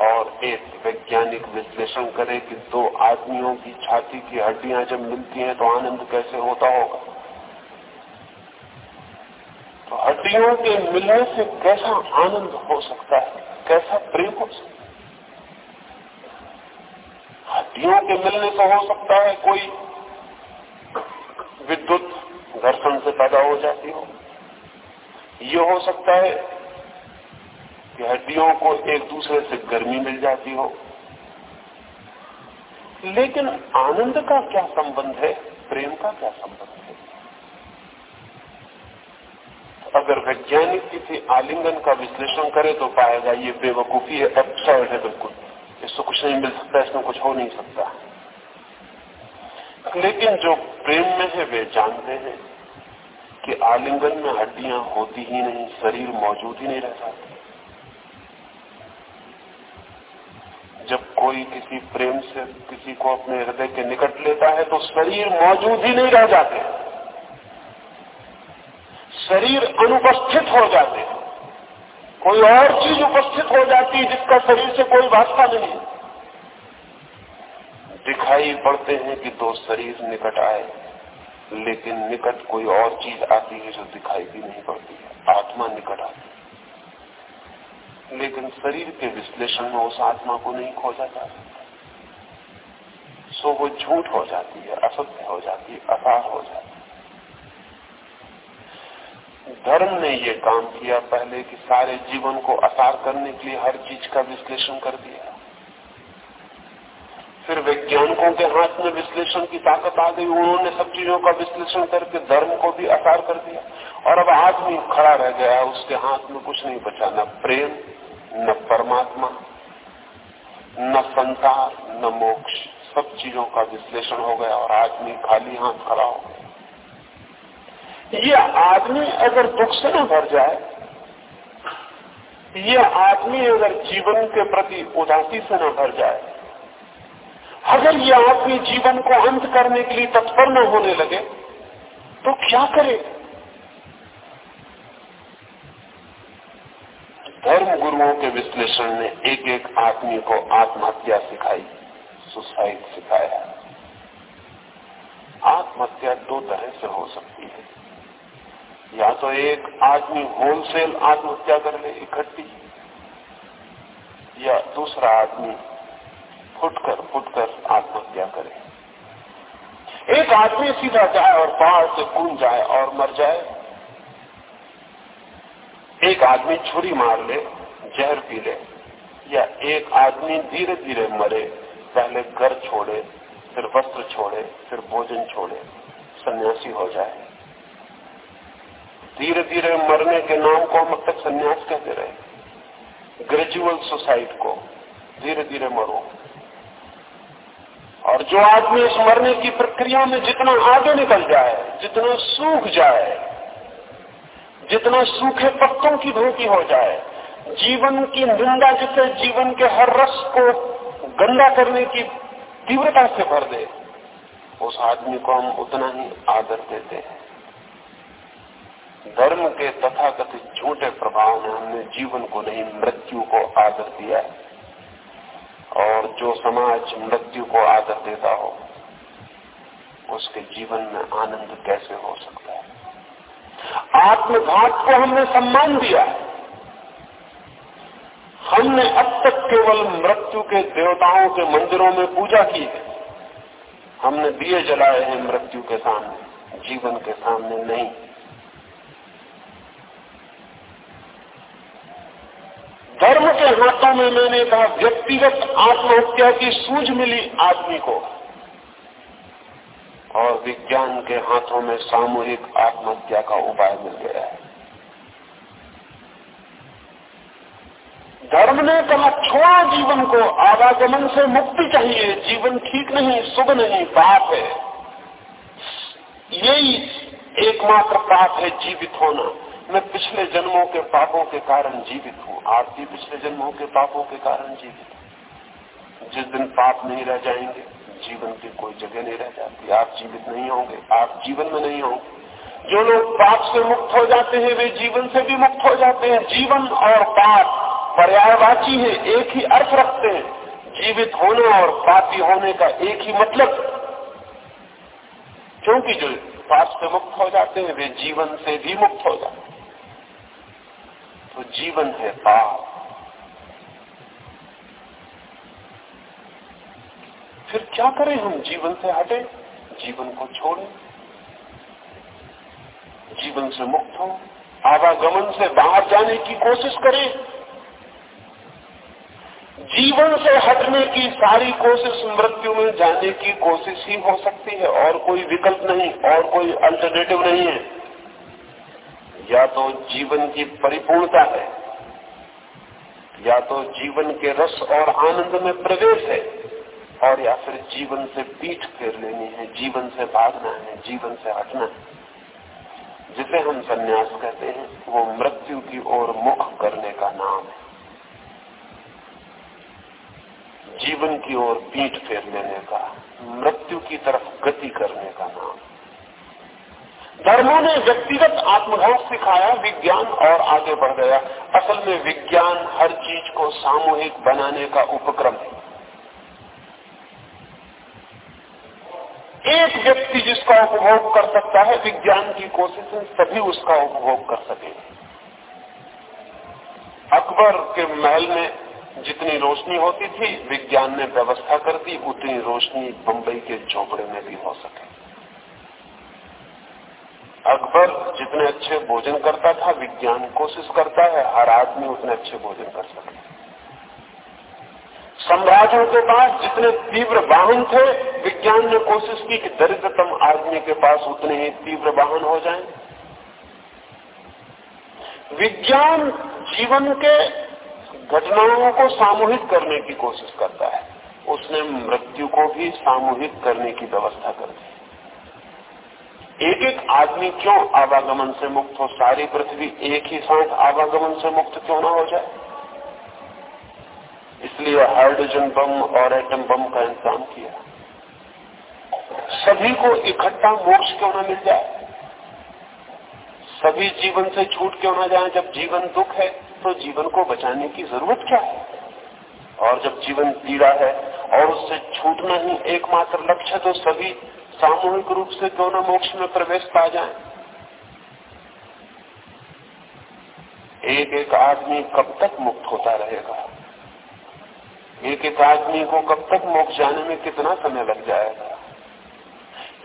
और एक वैज्ञानिक विश्लेषण करे कि दो आदमियों की छाती की हड्डियाँ जब मिलती हैं तो आनंद कैसे होता होगा? तो हड्डियों के मिलने से कैसा आनंद हो सकता है? कैसा प्रेम हो सकता हड्डियों के मिलने से हो सकता है कोई विद्युत घर्षण से पैदा हो जाती हो। यह हो सकता है कि हड्डियों को एक दूसरे से गर्मी मिल जाती हो। लेकिन आनंद का क्या संबंध है? प्रेम का क्या संबंध है अगर वैज्ञानिक किसी आलिंगन का विश्लेषण करे तो पाएगा ये बेवकूफ़ी है एब्सर्ड है बिल्कुल। इससे कुछ नहीं मिल सकता, इसमें कुछ हो नहीं सकता। लेकिन जो प्रेम में है, वे जानते हैं कि आलिंगन में हड्डियाँ होती ही नहीं, शरीर मौजूद ही नहीं रह जाते जब कोई किसी प्रेम से किसी को अपने हृदय के निकट लेता है तो शरीर मौजूद ही नहीं रह जाते। शरीर अनुपस्थित हो जाते कोई और चीज़ उपस्थित हो जाती है जिसका शरीर से कोई वास्ता नहीं दिखाई पड़ते हैं कि दो शरीर निकट आए, लेकिन निकट कोई और चीज़ आती है जो दिखाई भी नहीं पड़ती है। आत्मा निकट आती है। लेकिन शरीर के विश्लेषण में उस आत्मा को नहीं खोजा जा सकता। सो वो झूठ हो जाती है, असत्य हो जाती है असार हो जाती है। धर्म ने ये काम किया पहले कि सारे जीवन को असार करने के लिए हर चीज़ का विश्लेषण कर दिया। फिर वैज्ञानिकों के हाथ में विश्लेषण की ताकत आ गई, उन्होंने सब चीज़ों का विश्लेषण करके धर्म को भी असार कर दिया। और अब आदमी खड़ा रह गया, उसके हाथ में कुछ नहीं बचा, न प्रेम, न परमात्मा, न संसार न मोक्ष। सब चीज़ों का विश्लेषण हो गया और आदमी खाली हाथ खड़ा हो गया। ये आदमी अगर दुख से न भर जाए, ये आदमी अगर जीवन के प्रति उदासी से न भर जाए, अगर ये आदमी जीवन को अंत करने के लिए तत्पर न होने लगे तो क्या करे? धर्म गुरुओं के विश्लेषण ने एक एक आदमी को आत्महत्या सिखाई, सुसाइड सिखाया। आत्महत्या दो तरह से हो सकती है। या तो एक आदमी होलसेल आत्महत्या कर ले इकट्ठी या दूसरा आदमी फुटकर फुटकर आत्महत्या करे। एक आदमी सीधा जाए और पहाड़ से कूद जाए और मर जाए। एक आदमी छुरी मार ले, जहर पी ले, या एक आदमी धीरे धीरे मरे, पहले घर छोड़े, फिर वस्त्र छोड़े, फिर भोजन छोड़े, सन्यासी हो जाए। धीरे धीरे मरने के नाम को हम अब तक संन्यास कहते रहे। ग्रेजुअल सुसाइड को धीरे धीरे मरो। और जो आदमी इस मरने की प्रक्रिया में जितना आगे निकल जाए, जितना सूख जाए, जितना सूखे पत्तों की धोती हो जाए, जीवन की निंदा जिसे जीवन के हर रस को गंदा करने की तीव्रता से भर दे, उस आदमी को हम उतना ही आदर देते हैं। धर्म के तथाकथित झूठे प्रभाव ने हमने जीवन को नहीं, मृत्यु को आदर दिया है। और जो समाज मृत्यु को आदर देता हो, उसके जीवन में आनंद कैसे हो सकता है? आत्मघात को हमने सम्मान दिया हमने अब तक केवल मृत्यु के देवताओं के मंदिरों में पूजा की है। हमने दिए जलाए हैं मृत्यु के सामने, जीवन के सामने नहीं। धर्म के हाथों में मैंने कहा व्यक्तिगत आत्महत्या की सूझ मिली आदमी को। और विज्ञान के हाथों में सामूहिक आत्महत्या का उपाय मिल गया है। धर्म ने कहा, छोड़ो जीवन को, आवागमन से मुक्ति चाहिए, जीवन ठीक नहीं, शुभ नहीं, पाप है। यही एकमात्र पाप है जीवित होना। मैं पिछले जन्मों के पापों के कारण जीवित हूँ। आप भी पिछले जन्मों के पापों के कारण जीवित जिस दिन पाप नहीं रह जाएँगे, जीवन की कोई जगह नहीं रह जाती। आप जीवित नहीं होंगे, आप जीवन में नहीं होंगे। जो लोग पाप से मुक्त हो जाते हैं, वे जीवन से भी मुक्त हो जाते हैं। जीवन और पाप पर्यायवाची है, एक ही अर्थ रखते हैं। जीवित होने और पापी होने का एक ही मतलब। क्योंकि जो पाप से मुक्त हो जाते हैं, वे जीवन से भी मुक्त हो जाते हैं। तो जीवन है पाप। फिर क्या करें हम जीवन से हटे? जीवन को छोड़ें। जीवन से मुक्त हो। आवागमन से बाहर जाने की कोशिश करें। जीवन से हटने की सारी कोशिश मृत्यु में जाने की कोशिश ही हो सकती है। और कोई विकल्प नहीं, और कोई अल्टरनेटिव नहीं है। या तो जीवन की परिपूर्णता है, या तो जीवन के रस और आनंद में प्रवेश है, और या फिर जीवन से पीठ फेर लेनी है, जीवन से भागना है, जीवन से हटना है। जिसे हम सन्यास कहते हैं, वो मृत्यु की ओर मुख करने का नाम है। जीवन की ओर पीठ फेर लेने का, मृत्यु की तरफ़ गति करने का नाम धर्मों ने व्यक्तिगत आत्मघात सिखाया, विज्ञान और आगे बढ़ गया। असल में विज्ञान हर चीज़ को सामूहिक बनाने का उपक्रम है। एक व्यक्ति जिसका उपभोग कर सकता है, विज्ञान की कोशिशें सभी उसका उपभोग कर सके। अकबर के महल में जितनी रोशनी होती थी, विज्ञान ने व्यवस्था कर दी, उतनी रोशनी बंबई के झोपड़े में भी हो सके। अकबर जितने अच्छे भोजन करता था, विज्ञान कोशिश करता है, हर आदमी उतने अच्छे भोजन कर सके सम्राटों के पास जितने तीव्र वाहन थे, विज्ञान ने कोशिश की कि दरिद्रतम आदमी के पास उतने ही तीव्र वाहन हो जाएँ। विज्ञान जीवन के घटनाओं को सामूहिक करने की कोशिश करता है। उसने मृत्यु को भी सामूहिक करने की व्यवस्था कर दी। एक एक आदमी क्यों आवागमन से मुक्त हो? सारी पृथ्वी एक ही साथ आवागमन से मुक्त क्यों ना हो जाए? इसलिए हाइड्रोजन बम और एटम बम का इंतज़ाम किया। सभी को इकट्ठा मोक्ष क्यों ना मिल जाए? सभी जीवन से छूट क्यों ना जाए? जब जीवन दुख है तो जीवन को बचाने की ज़रूरत क्या है? और जब जीवन पीड़ा है और उससे छूटना ही एकमात्र लक्ष्य तो सभी सामूहिक रूप से दोनों मोक्ष में प्रवेश पा जाए? एक एक आदमी कब तक मुक्त होता रहेगा? एक एक आदमी को कब तक मोक्ष जाने में कितना समय लग जाएगा?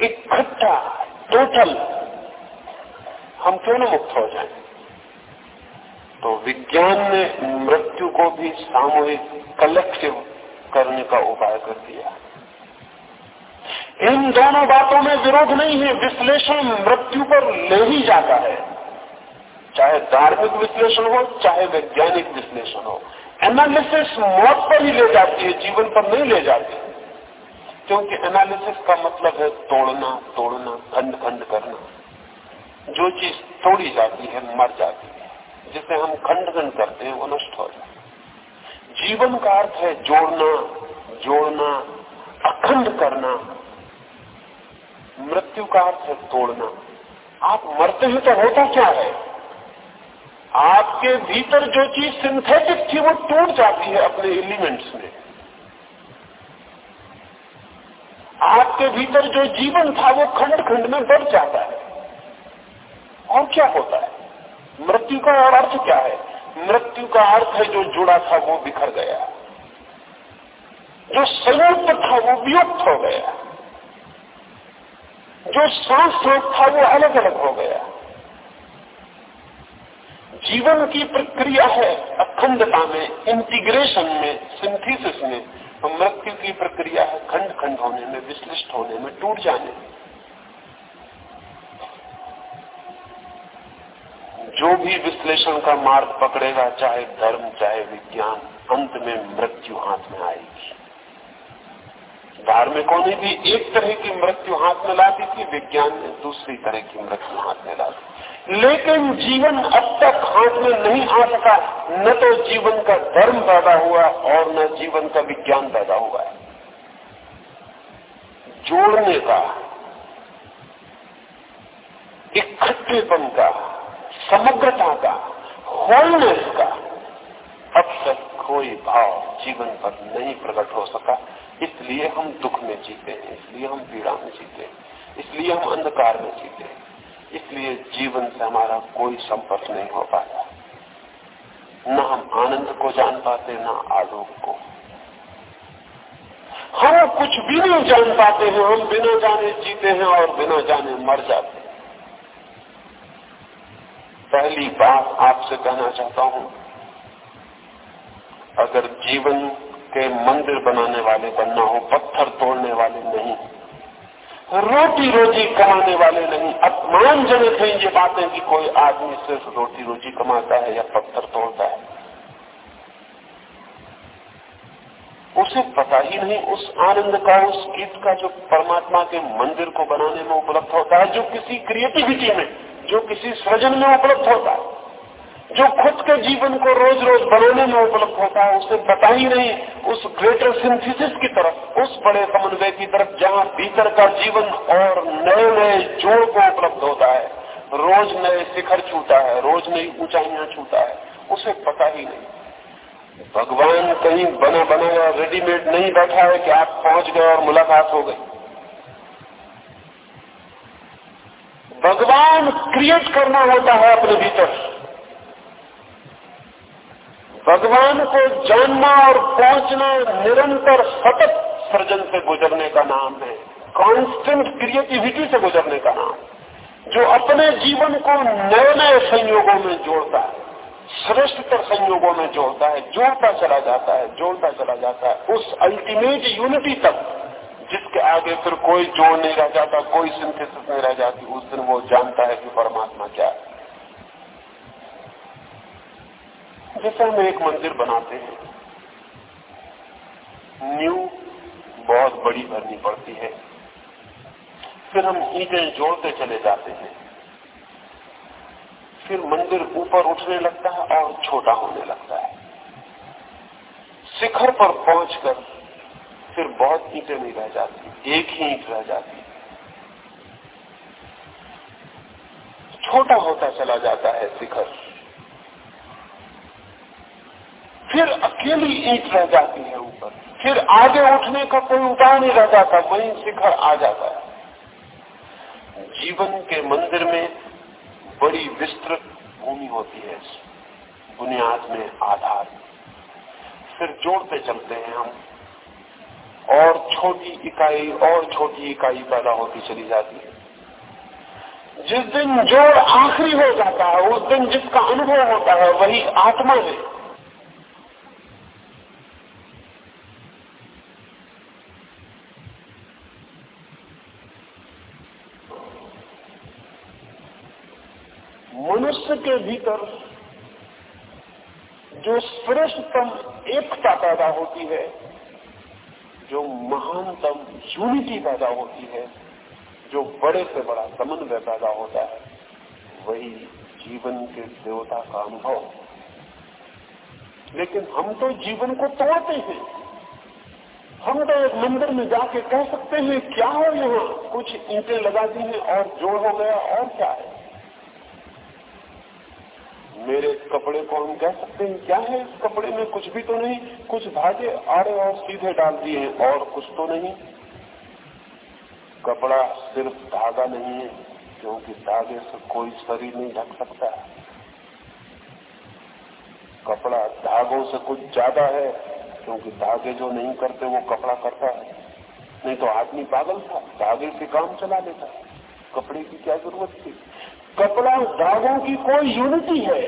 इकट्ठा टोटल हम क्यों न मुक्त हो जाए? तो विज्ञान ने मृत्यु को भी सामूहिक कलेक्टिव करने का उपाय कर दिया। इन दोनों बातों में विरोध नहीं है, विश्लेषण मृत्यु पर ले ही जाता है। चाहे धार्मिक विश्लेषण हो, चाहे वैज्ञानिक विश्लेषण हो एनालिसिस मौत पर ही ले जाती है, जीवन पर नहीं ले जाती। क्योंकि एनालिसिस का मतलब है तोड़ना तोड़ना खंड खंड करना। जो चीज़ तोड़ी जाती है, मर जाती है, जिसे हम खंड खंड करते हैं, वो नष्ट हो जाए जीवन का अर्थ है जोड़ना जोड़ना, अखंड करना। मृत्यु का अर्थ है तोड़ना। आप मरते हैं तो होता क्या है? आपके भीतर जो चीज़ सिंथेटिक थी, वो टूट जाती है अपने एलिमेंट्स में। आपके भीतर जो जीवन था, वो खंड खंड में बढ़ जाता है। और क्या होता है? मृत्यु का और अर्थ क्या है? मृत्यु का अर्थ है जो जुड़ा था, वो बिखर गया। जो संयुक्त था, वो वियुक्त हो गया। जो सांस सांस था, वो अलग अलग हो गया। जीवन की प्रक्रिया है अखंडता में इंटीग्रेशन में सिंथेसिस में। तो मृत्यु की प्रक्रिया है खंड खंड होने में, विश्लिष्ट होने में, टूट जाने में। जो भी विश्लेषण का मार्ग पकड़ेगा, चाहे धर्म, चाहे विज्ञान, अंत में मृत्यु हाथ में आएगी। धार्मिकों ने भी एक तरह की मृत्यु हाथ में ला दी थी, विज्ञान ने दूसरी तरह की मृत्यु हाथ में ला दी। लेकिन जीवन अब तक हाथ में नहीं आ सका। न तो जीवन का धर्म पैदा हुआ और न जीवन का विज्ञान पैदा हुआ है। जोड़ने का, इकट्ठेपन का, समग्रता का, होलनेस का अब तक कोई भाव जीवन पर नहीं प्रकट हो सका। इसलिए हम दुख में जीते हैं, इसलिए हम पीड़ा में जीते हैं, इसलिए हम अंधकार में जीते हैं, इसलिए जीवन से हमारा कोई संपर्क नहीं हो पाता। न हम आनंद को जान पाते, न आलोक को। हम कुछ भी नहीं जान पाते हैं, हम बिना जाने जीते हैं और बिना जाने मर जाते हैं। पहली बात आपसे कहना चाहता हूँ, अगर जीवन के मंदिर बनाने वाले बनना हो, पत्थर तोड़ने वाले नहीं रोटी रोजी कमाने वाले नहीं, अपमानजनक है ये बातें कि कोई आदमी सिर्फ़ रोटी रोजी कमाता है या पत्थर तोड़ता है। उसे पता ही नहीं उस आनंद का, उस गीत का जो परमात्मा के मंदिर को बनाने में उपलब्ध होता है, जो किसी क्रिएटिविटी में, जो किसी सृजन में उपलब्ध होता है। जो खुद के जीवन को रोज रोज बनाने में उपलब्ध होता है, उसे पता ही नहीं उस ग्रेटर सिंथेसिस की तरफ़, उस बड़े समन्वय की तरफ़, जहाँ भीतर का जीवन और नए नए जोड़ को उपलब्ध होता है। रोज नए शिखर छूता है, रोज नई ऊंचाइयाँ छूता है, उसे पता ही नहीं। भगवान कहीं बना बनाया रेडीमेड नहीं बैठा है कि आप पहुँच गए और मुलाकात हो गई। भगवान क्रिएट करना होता है अपने भीतर। भगवान को जानना और पहुँचना निरंतर सतत सृजन से गुजरने का नाम है। कांस्टेंट क्रिएटिविटी से गुजरने का नाम। जो अपने जीवन को नए नए संयोगों में जोड़ता है, श्रेष्ठतर संयोगों में जोड़ता है, जोड़ता चला जाता है, जोड़ता चला जाता है। उस अल्टीमेट यूनिटी तक, जिसके आगे फिर कोई जोड़ नहीं रह जाता, कोई सिंथेसिस नहीं रह जाती, उस दिन वो जानता है कि परमात्मा क्या है। जैसे हम एक मंदिर बनाते हैं, न्यू, बहुत बड़ी भरनी पड़ती है। फिर हम ईटें जोड़ते चले जाते हैं। फिर मंदिर ऊपर उठने लगता है और छोटा होने लगता है। शिखर पर पहुंचकर फिर बहुत ईटें नहीं रह जाती, एक ही ईट रह जाती। छोटा होता चला जाता है शिखर। फिर अकेली ईट रह जाती है ऊपर। फिर आगे उठने का कोई उपाय नहीं रह जाता, वही शिखर आ जाता है। जीवन के मंदिर में बड़ी विस्तृत भूमि होती है, बुनियाद में आधार। फिर जोड़ते चलते हैं हम। और छोटी इकाई, और छोटी इकाई पैदा होती चली जाती है। जिस दिन जोड़ आखिरी हो जाता है, उस दिन जिसका अनुभव होता है, वही आत्मा है मनुष्य के भीतर जो श्रेष्ठतम एकता पैदा होती है, जो महानतम यूनिटी पैदा होती है, जो बड़े से बड़ा समन्वय पैदा होता है, वही जीवन के देवता का अनुभव। लेकिन हम तो जीवन को तोड़ते हैं। हम तो एक मंदिर में जाके कह सकते हैं, क्या हो यहाँ? कुछ ईंटें लगा दी हैं और जोड़ हो गया, और क्या है? मेरे कपड़े को हम कह सकते हैं, क्या है इस कपड़े में? कुछ भी तो नहीं, कुछ धागे आड़े और सीधे डाल दिए हैं और कुछ तो नहीं। कपड़ा सिर्फ़ धागा नहीं है, क्योंकि धागे से कोई शरीर नहीं ढक सकता। कपड़ा धागों से कुछ ज़्यादा है, क्योंकि धागे जो नहीं करते, वो कपड़ा करता है। नहीं तो आदमी पागल था, धागे से काम चला लेता कपड़े की क्या ज़रूरत थी? कपड़ा धागों की कोई यूनिटी है,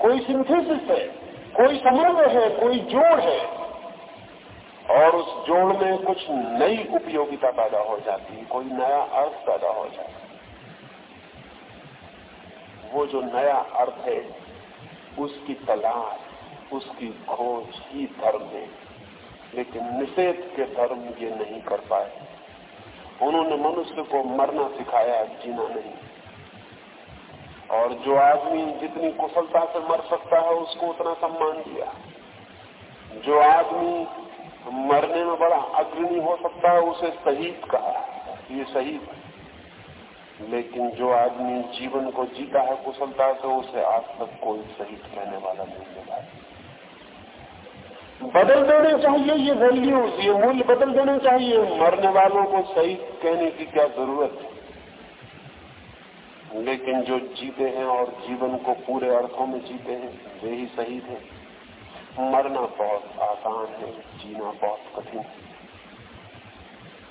कोई सिंथेसिस है, कोई समन्वय है, कोई जोड़ है, और उस जोड़ में कुछ नई उपयोगिता पैदा हो जाती है, कोई नया अर्थ पैदा हो जाता है। वो जो नया अर्थ है, उसकी तलाश, उसकी खोज ही धर्म है। लेकिन निषेध के धर्म ये नहीं कर पाए। उन्होंने मनुष्य को मरना सिखाया, जीना नहीं। और जो आदमी जितनी कुशलता से मर सकता है, उसको उतना सम्मान दिया। जो आदमी मरने में बड़ा अग्रणी हो सकता है, उसे शहीद कहा। ये शहीद लेकिन जो आदमी जीवन को जीता है कुशलता से, उसे आज तक कोई शहीद कहने वाला नहीं मिला। बदल देने चाहिए ये वैल्यूज़ ये मूल्य बदल देने चाहिए। मरने वालों को शहीद कहने की क्या ज़रूरत है? लेकिन जो जीते हैं और जीवन को पूरे अर्थों में जीते हैं, वे ही शहीद हैं। मरना बहुत आसान है, जीना बहुत कठिन है।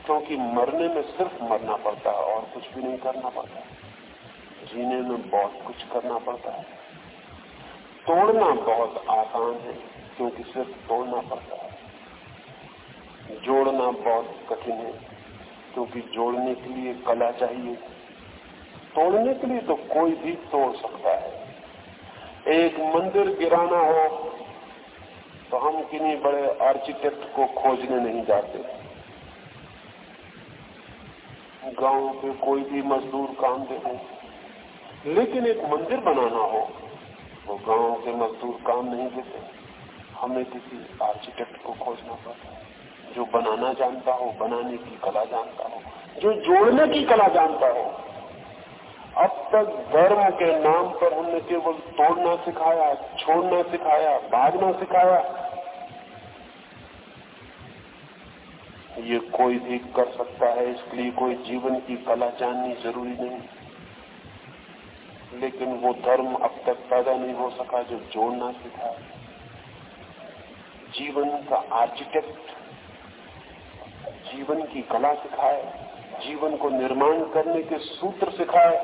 क्योंकि मरने में सिर्फ़ मरना पड़ता है और कुछ भी नहीं करना पड़ता। जीने में बहुत कुछ करना पड़ता है। तोड़ना बहुत आसान है, क्योंकि सिर्फ़ तोड़ना पड़ता है। जोड़ना बहुत कठिन है, क्योंकि जोड़ने के लिए कला चाहिए। तोड़ने के लिए तो कोई भी तोड़ सकता है। एक मंदिर गिराना हो तो हम किन्हीं बड़े आर्किटेक्ट को खोजने नहीं जाते। गाँव के कोई भी मजदूर काम दे दें लेकिन एक मंदिर बनाना हो तो गाँव के मजदूर काम नहीं देते। हमें किसी आर्किटेक्ट को खोजना पड़ता है, जो बनाना जानता हो, बनाने की कला जानता हो, जो जोड़ने की कला जानता हो। अब तक धर्म के नाम पर हमने केवल तोड़ना सिखाया, छोड़ना सिखाया, भागना सिखाया। ये कोई भी कर सकता है इसलिए कोई जीवन की कला जाननी ज़रूरी नहीं। लेकिन वो धर्म अब तक पैदा नहीं हो सका जो जोड़ना सिखाए जीवन का आर्किटेक्ट, जीवन की कला सिखाए। जीवन को निर्माण करने के सूत्र सिखाए।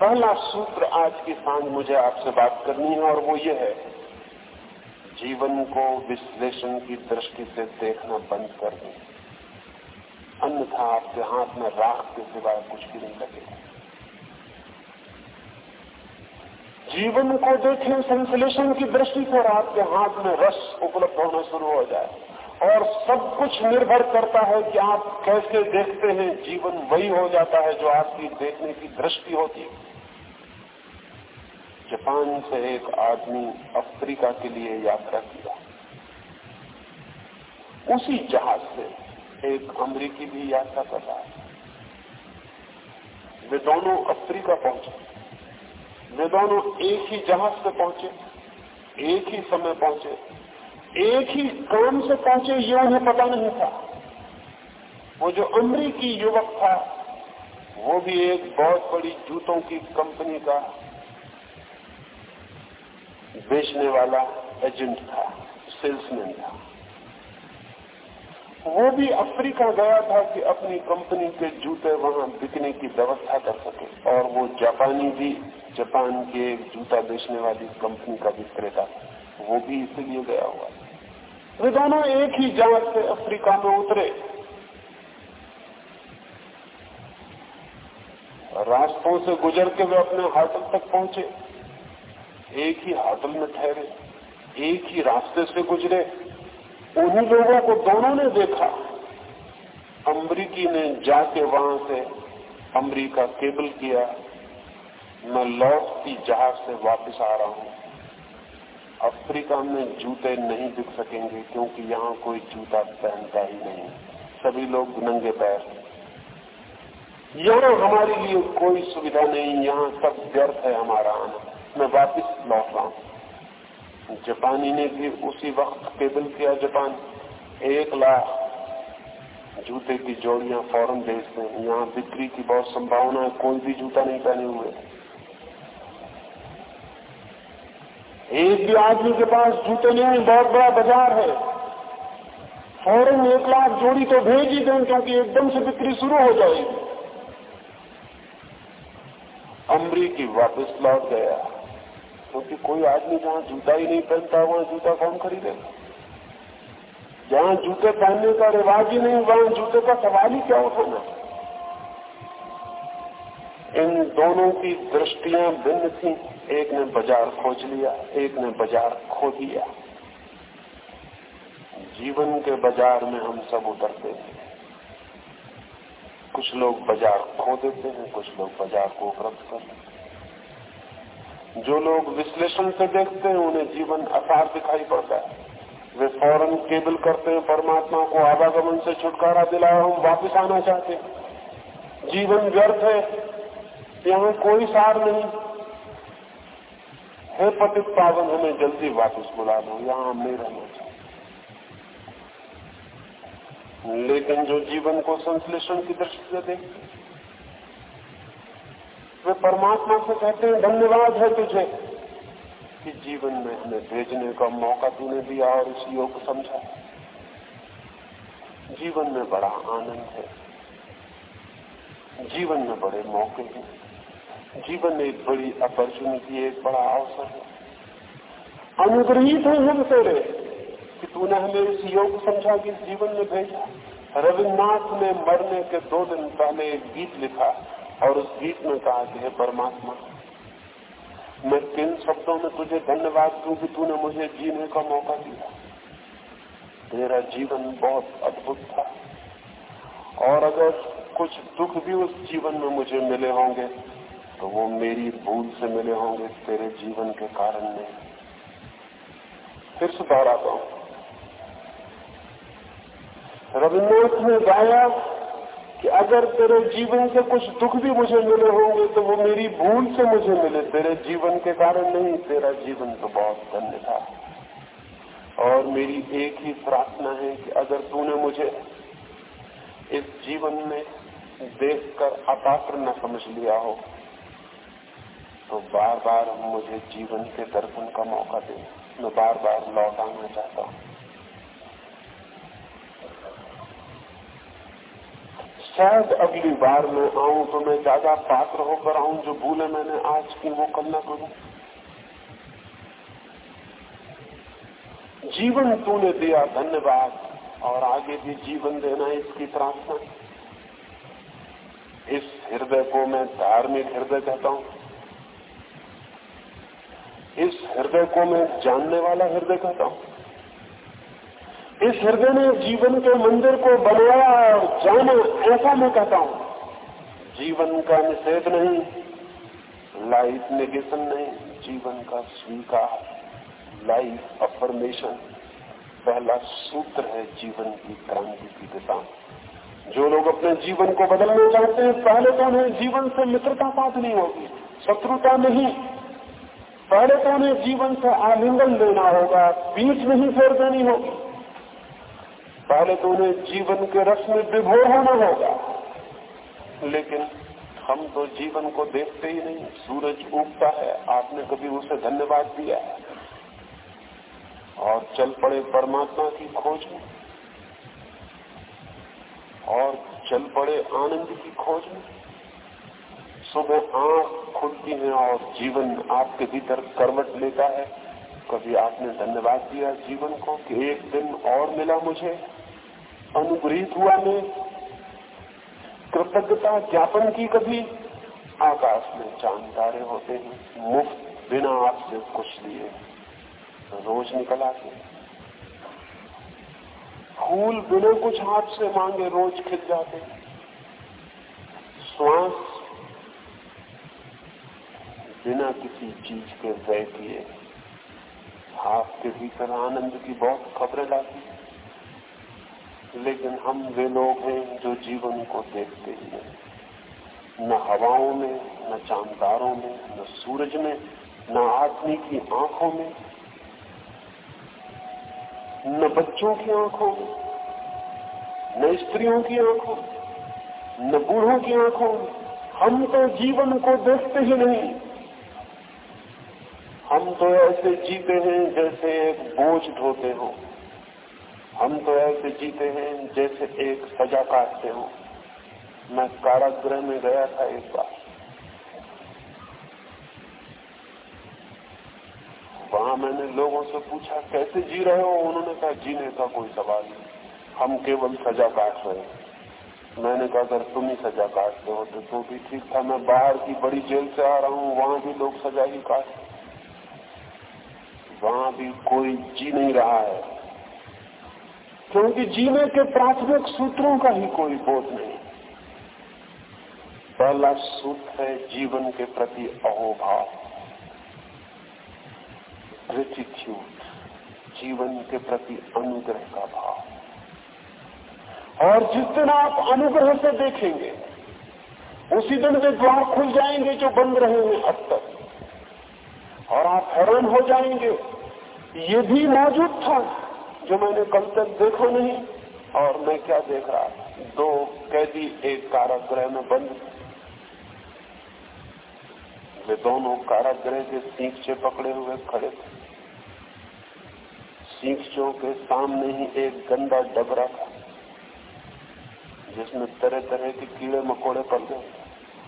पहला सूत्र आज की साँझ मुझे आपसे बात करनी है और वो ये है, जीवन को विश्लेषण की दृष्टि से देखना बंद कर दें। अन्यथा आपके हाथ में राख के सिवाय कुछ भी नहीं लगेगा। जीवन को देखें, संश्लेषण की दृष्टि से और आपके हाथ में रस उपलब्ध होना शुरू हो जाए। और सब कुछ निर्भर करता है कि आप कैसे देखते हैं। जीवन वही हो जाता है जो आपकी देखने की दृष्टि होती है। जापान से एक आदमी अफ्रीका के लिए यात्रा किया। उसी जहाज़ से एक अमरीकी भी यात्रा कर रहा है। वे दोनों अफ्रीका पहुँचे। वे दोनों एक ही जहाज़ से पहुँचे, एक ही समय पहुँचे। एक ही काम से पहुँचे ये उन्हें पता नहीं था। वो जो अमरीकी युवक था, वो भी एक बहुत बड़ी जूतों की कंपनी का बेचने वाला एजेंट था, सेल्समैन था। वो भी अफ्रीका गया था कि अपनी कंपनी के जूते वहाँ बिकने की व्यवस्था कर सके, और वो जापानी भी जापान के जूता बेचने वाली कंपनी का विक्रेता, वो भी इसीलिए गया हुआ वे दोनों एक ही जहाज़ से अफ्रीका में उतरे। रास्तों से गुजर के वे अपने होटल तक पहुँचे। एक ही होटल में ठहरे, एक ही रास्ते से गुजरे। उन्हीं लोगों को दोनों ने देखा। अमरीकी ने जाके वहाँ से अमरीका केबल किया। मैं लौट की जहाज़ से वापस आ रहा हूँ। अफ्रीका में जूते नहीं बिक सकेंगे क्योंकि यहाँ कोई जूता पहनता ही नहीं। सभी लोग नंगे पैर। यहाँ हमारे लिए कोई सुविधा नहीं, यहाँ सब व्यर्थ है हमारा आना। मैं वापस लौट रहा हूँ। जापानी ने भी उसी वक्त केबल किया जापान। एक लाख जूते की जोड़ियाँ फ़ौरन बेचते हैं यहाँ बिक्री की बहुत संभावना है, कोई भी जूता नहीं पहने हुए। एक भी आदमी के पास जूते नहीं है बहुत बड़ा बाज़ार है। फ़ौरन एक लाख जोड़ी तो भेज ही दें, क्योंकि एकदम से बिक्री शुरू हो जाएगी। अमरीकी वापस लौट गया। क्योंकि तो कोई आदमी जहाँ जूता ही नहीं पहनता, वहाँ जूता कौन खरीदेगा? जहाँ जूते पहनने का रिवाज ही नहीं, वहाँ जूते का सवाल ही क्या उठाना इन दोनों की दृष्टियाँ भिन्न थी। एक ने बाज़ार खोज लिया, एक ने बाज़ार खो दिया। जीवन के बाज़ार में हम सब उतरते हैं। कुछ लोग बाज़ार खो देते हैं, कुछ लोग बाज़ार को उपलब्ध करते हैं। जो लोग विश्लेषण से देखते हैं, उन्हें जीवन असार दिखाई पड़ता है। वे फ़ौरन केबल करते हैं, परमात्मा को आवागमन से छुटकारा दिलाया, हम वापस आना चाहते हैं। जीवन व्यर्थ है यहाँ कोई सार नहीं। है पतित पावन, हमें जल्दी वापस बुला दो यहाँ हम नहीं रहना लेकिन जो जीवन को संश्लेषण की दृष्टि से देखते वे परमात्मा से कहते हैं, धन्यवाद है तुझे कि जीवन में हमें भेजने का मौका तूने दिया और इस योग समझा। जीवन में बड़ा आनंद है। जीवन में बड़े मौके हैं। जीवन में एक बड़ी अपॉर्चुनिटी एक बड़ा अवसर है। अनुग्रहित है हम तेरे, कि तूने हमें इस योग समझा कि जीवन में भेजा। रविन्द्रनाथ ने मरने के दो दिन पहले एक गीत लिखा और उस गीत में कहा कि हे परमात्मा, मैं किन शब्दों में तुझे धन्यवाद दू कि तूने मुझे जीने का मौका दिया? तेरा जीवन बहुत अद्भुत था। और अगर कुछ दुख भी उस जीवन में मुझे मिले होंगे तो वो मेरी भूल से मिले होंगे, तेरे जीवन के कारण नहीं। फिर से दोहराता हूँ रविन्द्रनाथ ने गाया कि अगर तेरे जीवन से कुछ दुख भी मुझे मिले होंगे तो वो मेरी भूल से मुझे मिले। तेरे जीवन के कारण नहीं, तेरा जीवन तो बहुत धन्य था। और मेरी एक ही प्रार्थना है कि अगर तूने मुझे इस जीवन में देखकर अपात्र न समझ लिया हो तो बार बार मुझे जीवन के दर्शन का मौका दे। मैं बार बार लौट आना चाहता हूँ। शायद अगली बार मैं आऊँ तो मैं ज़्यादा पात्र होकर आऊँ जो भूले मैंने आज की वो कल न करूँ। जीवन तूने दिया धन्यवाद और आगे भी जीवन देना इसकी प्रार्थना। इस हृदय को मैं धार्मिक हृदय कहता हूँ। इस हृदय को मैं जानने वाला हृदय कहता हूँ। इस हृदय ने जीवन के मंदिर को बनाया और जाना, ऐसा मैं कहता हूँ। जीवन का निषेध नहीं, लाइफ नेगेशन नहीं, जीवन का स्वीकार, लाइफ अफर्मेशन पहला सूत्र है जीवन की क्रांति की दिशा। जो लोग अपने जीवन को बदलना चाहते हैं, पहले तो उन्हें जीवन से मित्रता साधनी होगी, शत्रुता नहीं। पहले तो उन्हें जीवन से आलिंगन लेना होगा पीठ नहीं फेर देनी होगी। पहले तो उन्हें जीवन के रस में विभोर होना होगा। लेकिन हम तो जीवन को देखते ही नहीं, सूरज उगता है, आपने कभी उसे धन्यवाद दिया है? और चल पड़े परमात्मा की खोज में। और चल पड़े आनंद की खोज में। सुबह आँख खुलती है और जीवन आपके भीतर करवट लेता है। कभी आपने धन्यवाद दिया जीवन को कि एक दिन और मिला मुझे। अनुग्रहित हुआ मैं। कृतज्ञता ज्ञापन की कभी। आकाश में चाँद तारे होते हैं, मुफ़्त बिना आपसे कुछ लिए। रोज निकल आते। फूल बिना कुछ हाथ से मांगे रोज खिल जाते। श्वास बिना किसी चीज़ के किए आपके भीतर आनंद की बहुत खबरें लाती लेकिन हम वे लोग हैं जो जीवन को देखते ही नहीं न हवाओं में, न चांदारों में, न सूरज में, न आदमी की आँखों में, न बच्चों की आँखों में, न स्त्रियों की आँखों न बूढ़ों की आँखों में। हम तो जीवन को देखते ही नहीं। तो ऐसे जीते हैं जैसे एक बोझ ढोते हो। हम तो ऐसे जीते हैं जैसे एक सजा काटते हो। मैं कारागृह में गया था एक बार। वहाँ मैंने लोगों से पूछा, कैसे जी रहे हो? उन्होंने कहा, जीने का कोई सवाल नहीं। हम केवल सजा काट रहे हैं। मैंने कहा, अगर तुम ही सजा काटते हो तो भी ठीक था। मैं बाहर की बड़ी जेल से आ रहा हूँ, वहाँ भी लोग सजा ही काट वहाँ भी कोई जी नहीं रहा है। क्योंकि जीने के प्राथमिक सूत्रों का ही कोई बोध नहीं। पहला सूत्र है जीवन के प्रति अहोभाव। ग्रेटिट्यूड जीवन के प्रति अनुग्रह का भाव। और जिस दिन आप अनुग्रह से देखेंगे, उसी दिन वे द्वार खुल जाएँगे जो बंद रहे हैं अब तक। और आप हैरान हो जाएँगे। ये भी मौजूद था जो मैंने कल तक देखा नहीं। और मैं क्या देख रहा? दो कैदी एक कारागृह में बंद। वे दोनों कारागृह के सींचे पकड़े हुए खड़े थे। सींचों के सामने ही एक गंदा डबरा था, जिसमें तरह तरह के कीड़े मकोड़े पड़ गए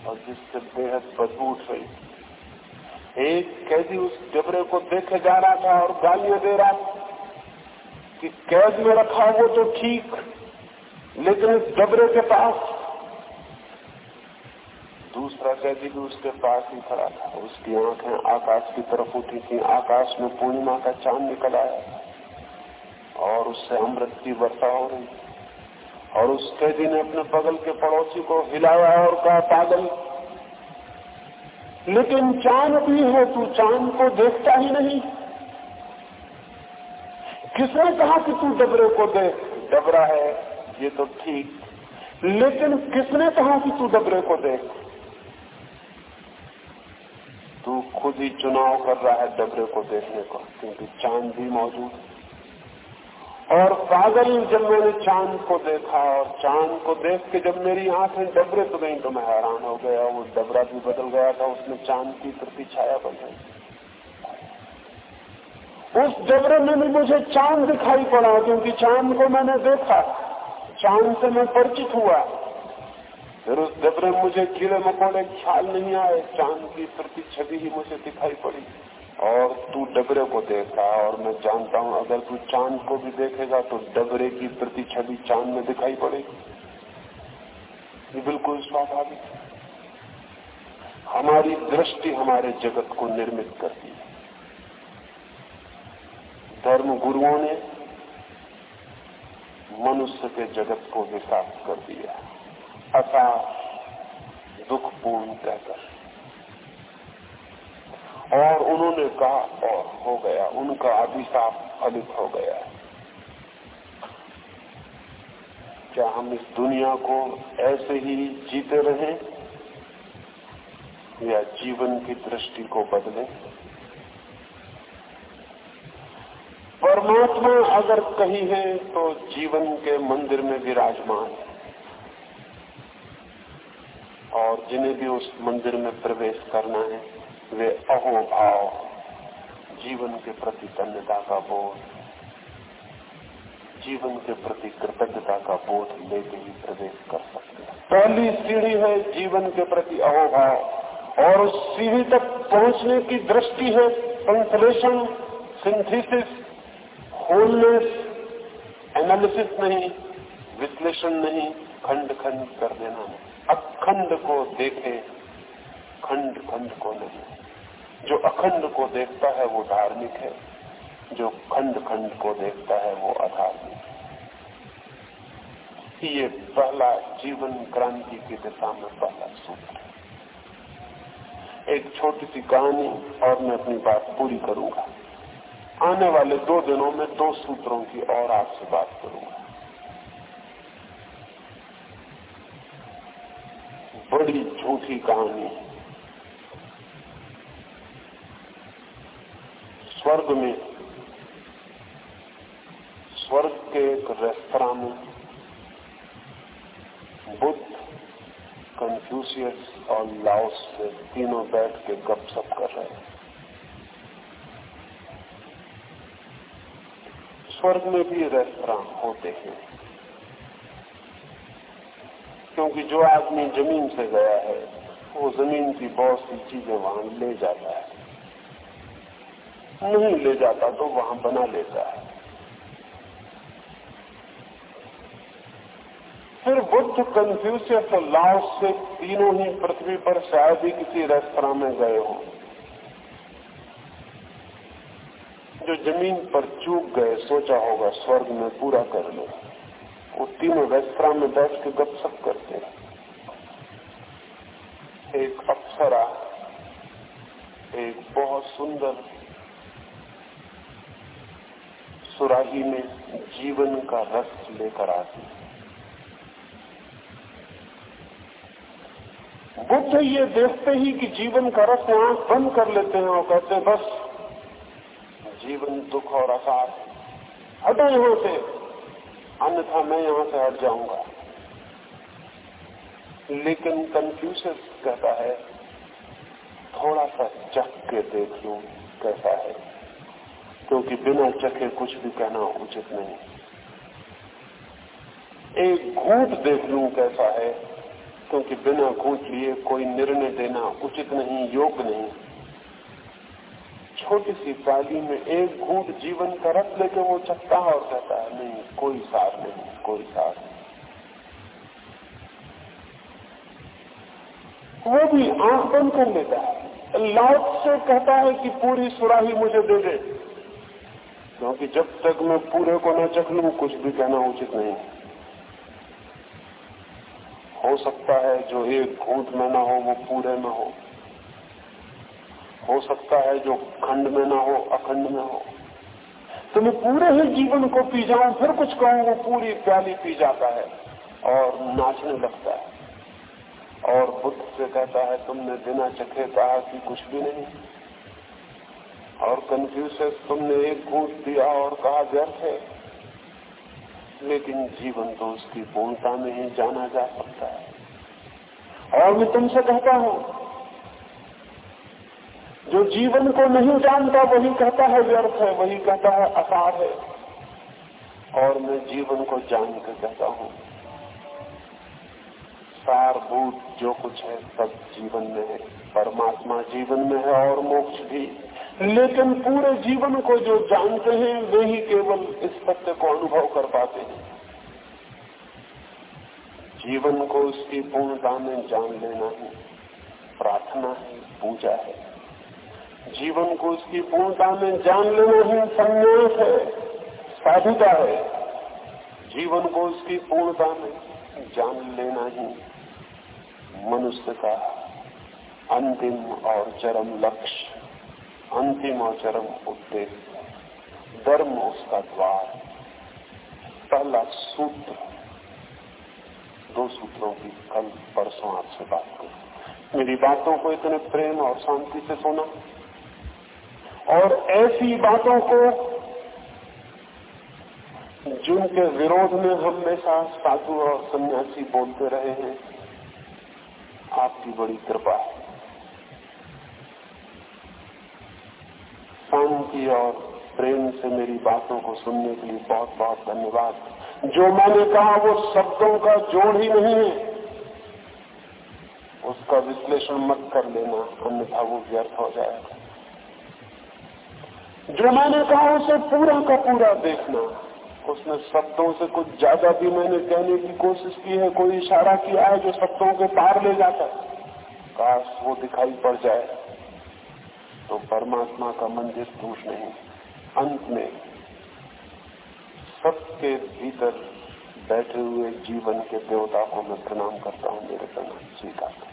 और जिससे बेहद बदबू उठ रही। एक कैदी उस डबरे को देखे जा रहा था और गालियाँ दे रहा था कि कैद में रखा वो तो ठीक, लेकिन इस डबरे के पास दूसरा कैदी भी उसके पास ही खड़ा था। उसकी आँखें आकाश की तरफ़ उठी थी। आकाश में पूर्णिमा का चाँद निकल आया और उससे अमृत की वर्षा हो रही। और उस कैदी ने अपने बगल के पड़ोसी को हिलाया और कहा, पागल लेकिन चाँद भी है तू चाँद को देखता ही नहीं। किसने कहा कि तू डबरे को देख डबरा है, ये तो ठीक। लेकिन किसने कहा कि तू डबरे को देख तू खुद ही चुनाव कर रहा है डबरे को देखने को, क्योंकि चाँद भी मौजूद है। और पागल जब मैंने चाँद को देखा और चाँद को देख के जब मेरी आँखें डबरे तो गई तो मैं हैरान हो गया, वो डबरा भी बदल गया था, उसमें चाँद की प्रति छाया बन गई। उस डबरे में भी मुझे चाँद दिखाई पड़ा, क्योंकि चाँद को मैंने देखा, चाँद से मैं परिचित हुआ। फिर उस डबरे में मुझे कीड़े मकोड़े ख्याल नहीं आए, चाँद की प्रति छवि ही मुझे दिखाई पड़ी। और तू डबरे को देखा, और मैं जानता हूँ अगर तू चाँद को भी देखेगा तो डबरे की प्रति छवि चाँद में दिखाई पड़ेगी। ये बिल्कुल स्वाभाविक हमारी दृष्टि हमारे जगत को निर्मित करती है। धर्म गुरुओं ने मनुष्य के जगत को विकास कर दिया। असार दुखपूर्ण कहकर। और उन्होंने कहा, और हो गया। उनका अभिशाप फलित हो गया। क्या हम इस दुनिया को ऐसे ही जीते रहे? या जीवन की दृष्टि को बदले? परमात्मा अगर कहीं है तो जीवन के मंदिर में विराजमान और जिन्हें भी उस मंदिर में प्रवेश करना है वे अहोभाव जीवन के प्रति धन्यता का बोध। जीवन के प्रति कृतज्ञता का बोध लेके ही प्रवेश कर सकते हैं। पहली सीढ़ी है जीवन के प्रति अहोभाव और उस सीढ़ी तक पहुँचने की दृष्टि है संश्लेषण सिंथेसिस होलनेस एनालिसिस नहीं, विश्लेषण नहीं खंड खंड कर देना। अखंड को देखे खंड खंड को नहीं। जो अखंड को देखता है वो धार्मिक है, जो खंड खंड को देखता है वो अधार्मिक है। ये पहला जीवन क्रांति की दिशा में पहला सूत्र है। एक छोटी सी कहानी और मैं अपनी बात पूरी करूँगा। आने वाले दो दिनों में दो सूत्रों की और आपसे बात करूँगा। बड़ी झूठी कहानी है। स्वर्ग में, स्वर्ग के एक रेस्तरा में, बुद्ध कंफ्यूशियस और लाओस से तीनों बैठ के गपशप कर रहे हैं। स्वर्ग में भी रेस्तरा होते हैं, क्योंकि जो आदमी ज़मीन से गया है, वो ज़मीन की बहुत सी चीज़ें वहाँ ले जाता है। नहीं ले जाता तो वहाँ बना लेता। है फिर बुद्ध कंफ्यूशियस और लाओस से तीनों ही पृथ्वी पर शायद ही किसी रेस्तरा में गए हों। जो ज़मीन पर चूक गए, सोचा होगा, स्वर्ग में पूरा कर लो। वो तीनों रेस्तरा में बैठ के गपशप करते हैं। एक अप्सरा, एक बहुत सुंदर सुराही में जीवन का रस लेकर आती बुद्ध ये देखते ही कि जीवन का रस आँख बंद कर लेते हैं और कहते हैं, बस, जीवन दुख और आसार हटो यहाँ से अन्यथा मैं यहाँ से हट जाऊँगा। लेकिन कंफ्यूज कहता है, थोड़ा सा चख के देख लू कैसा है। क्योंकि बिना चखे कुछ भी कहना उचित नहीं। एक घूट देख लू कैसा है, क्योंकि बिना घूट लिए कोई निर्णय देना उचित नहीं योग्य नहीं। छोटी सी पाली में एक घूट जीवन का रस लेके वो चकता है और कहता है, नहीं, कोई सार नहीं, कोई सार नहीं। वो भी आँख बंद कर लेता है। लाउट से कहता है कि पूरी सुराही मुझे दे दे। क्योंकि जब तक मैं पूरे को न चख लू, कुछ भी कहना उचित नहीं। हो सकता है जो एक घूट में ना हो, वो पूरे में हो। हो सकता है जो खंड में ना हो, अखंड में हो। तो मैं पूरे ही जीवन को पी जाऊँ, फिर कुछ कहूँ, वो पूरी प्याली पी जाता है और नाचने लगता है। और बुद्ध से कहता है, तुमने बिना चखे कहा कि कुछ भी नहीं। और कंफ्यूज तुमने एक घूट दिया और कहा, व्यर्थ है। लेकिन जीवन तो उसकी पूर्णता में ही जाना जा सकता है। और मैं तुमसे कहता हूँ, जो जीवन को नहीं जानता, वही कहता है व्यर्थ है, वही कहता है असार है। और मैं जीवन को जान कर कहता हूँ, सारभूत जो कुछ है, सब जीवन में है। परमात्मा जीवन में है और मोक्ष भी। लेकिन पूरे जीवन को जो जानते हैं, वे ही केवल इस सत्य को अनुभव कर पाते हैं। जीवन को उसकी पूर्णता में जान लेना ही प्रार्थना है पूजा है। जीवन को उसकी पूर्णता में जान लेना ही संन्यास है, साधुता है। जीवन को उसकी पूर्णता में जान लेना ही मनुष्य का अंतिम और चरम लक्ष्य। अंतिम और चरम उद्देश्य धर्म उसका द्वार। पहला सूत्र, दो सूत्रों की कल परसों आपसे बात करूँ मेरी बातों को इतने प्रेम और शांति से सुना और ऐसी बातों को जिनके विरोध में हमेशा साधु और सन्यासी बोलते रहे हैं, आपकी बड़ी कृपा है। शांति और प्रेम से मेरी बातों को सुनने के लिए बहुत बहुत धन्यवाद। जो मैंने कहा वो शब्दों का जोड़ ही नहीं है। उसका विश्लेषण मत कर लेना, अन्यथा वो व्यर्थ हो जाएगा। जो मैंने कहा उसे पूरा का पूरा देखना। उसने शब्दों से कुछ ज़्यादा भी मैंने कहने की कोशिश की है, कोई इशारा किया है जो शब्दों के पार ले जाता है। काश वो दिखाई पड़ जाए। तो परमात्मा का मंदिर दूर नहीं। अंत में सबके भीतर बैठे हुए जीवन के देवता को मैं प्रणाम करता हूँ, मेरे प्रणाम। स्वीकार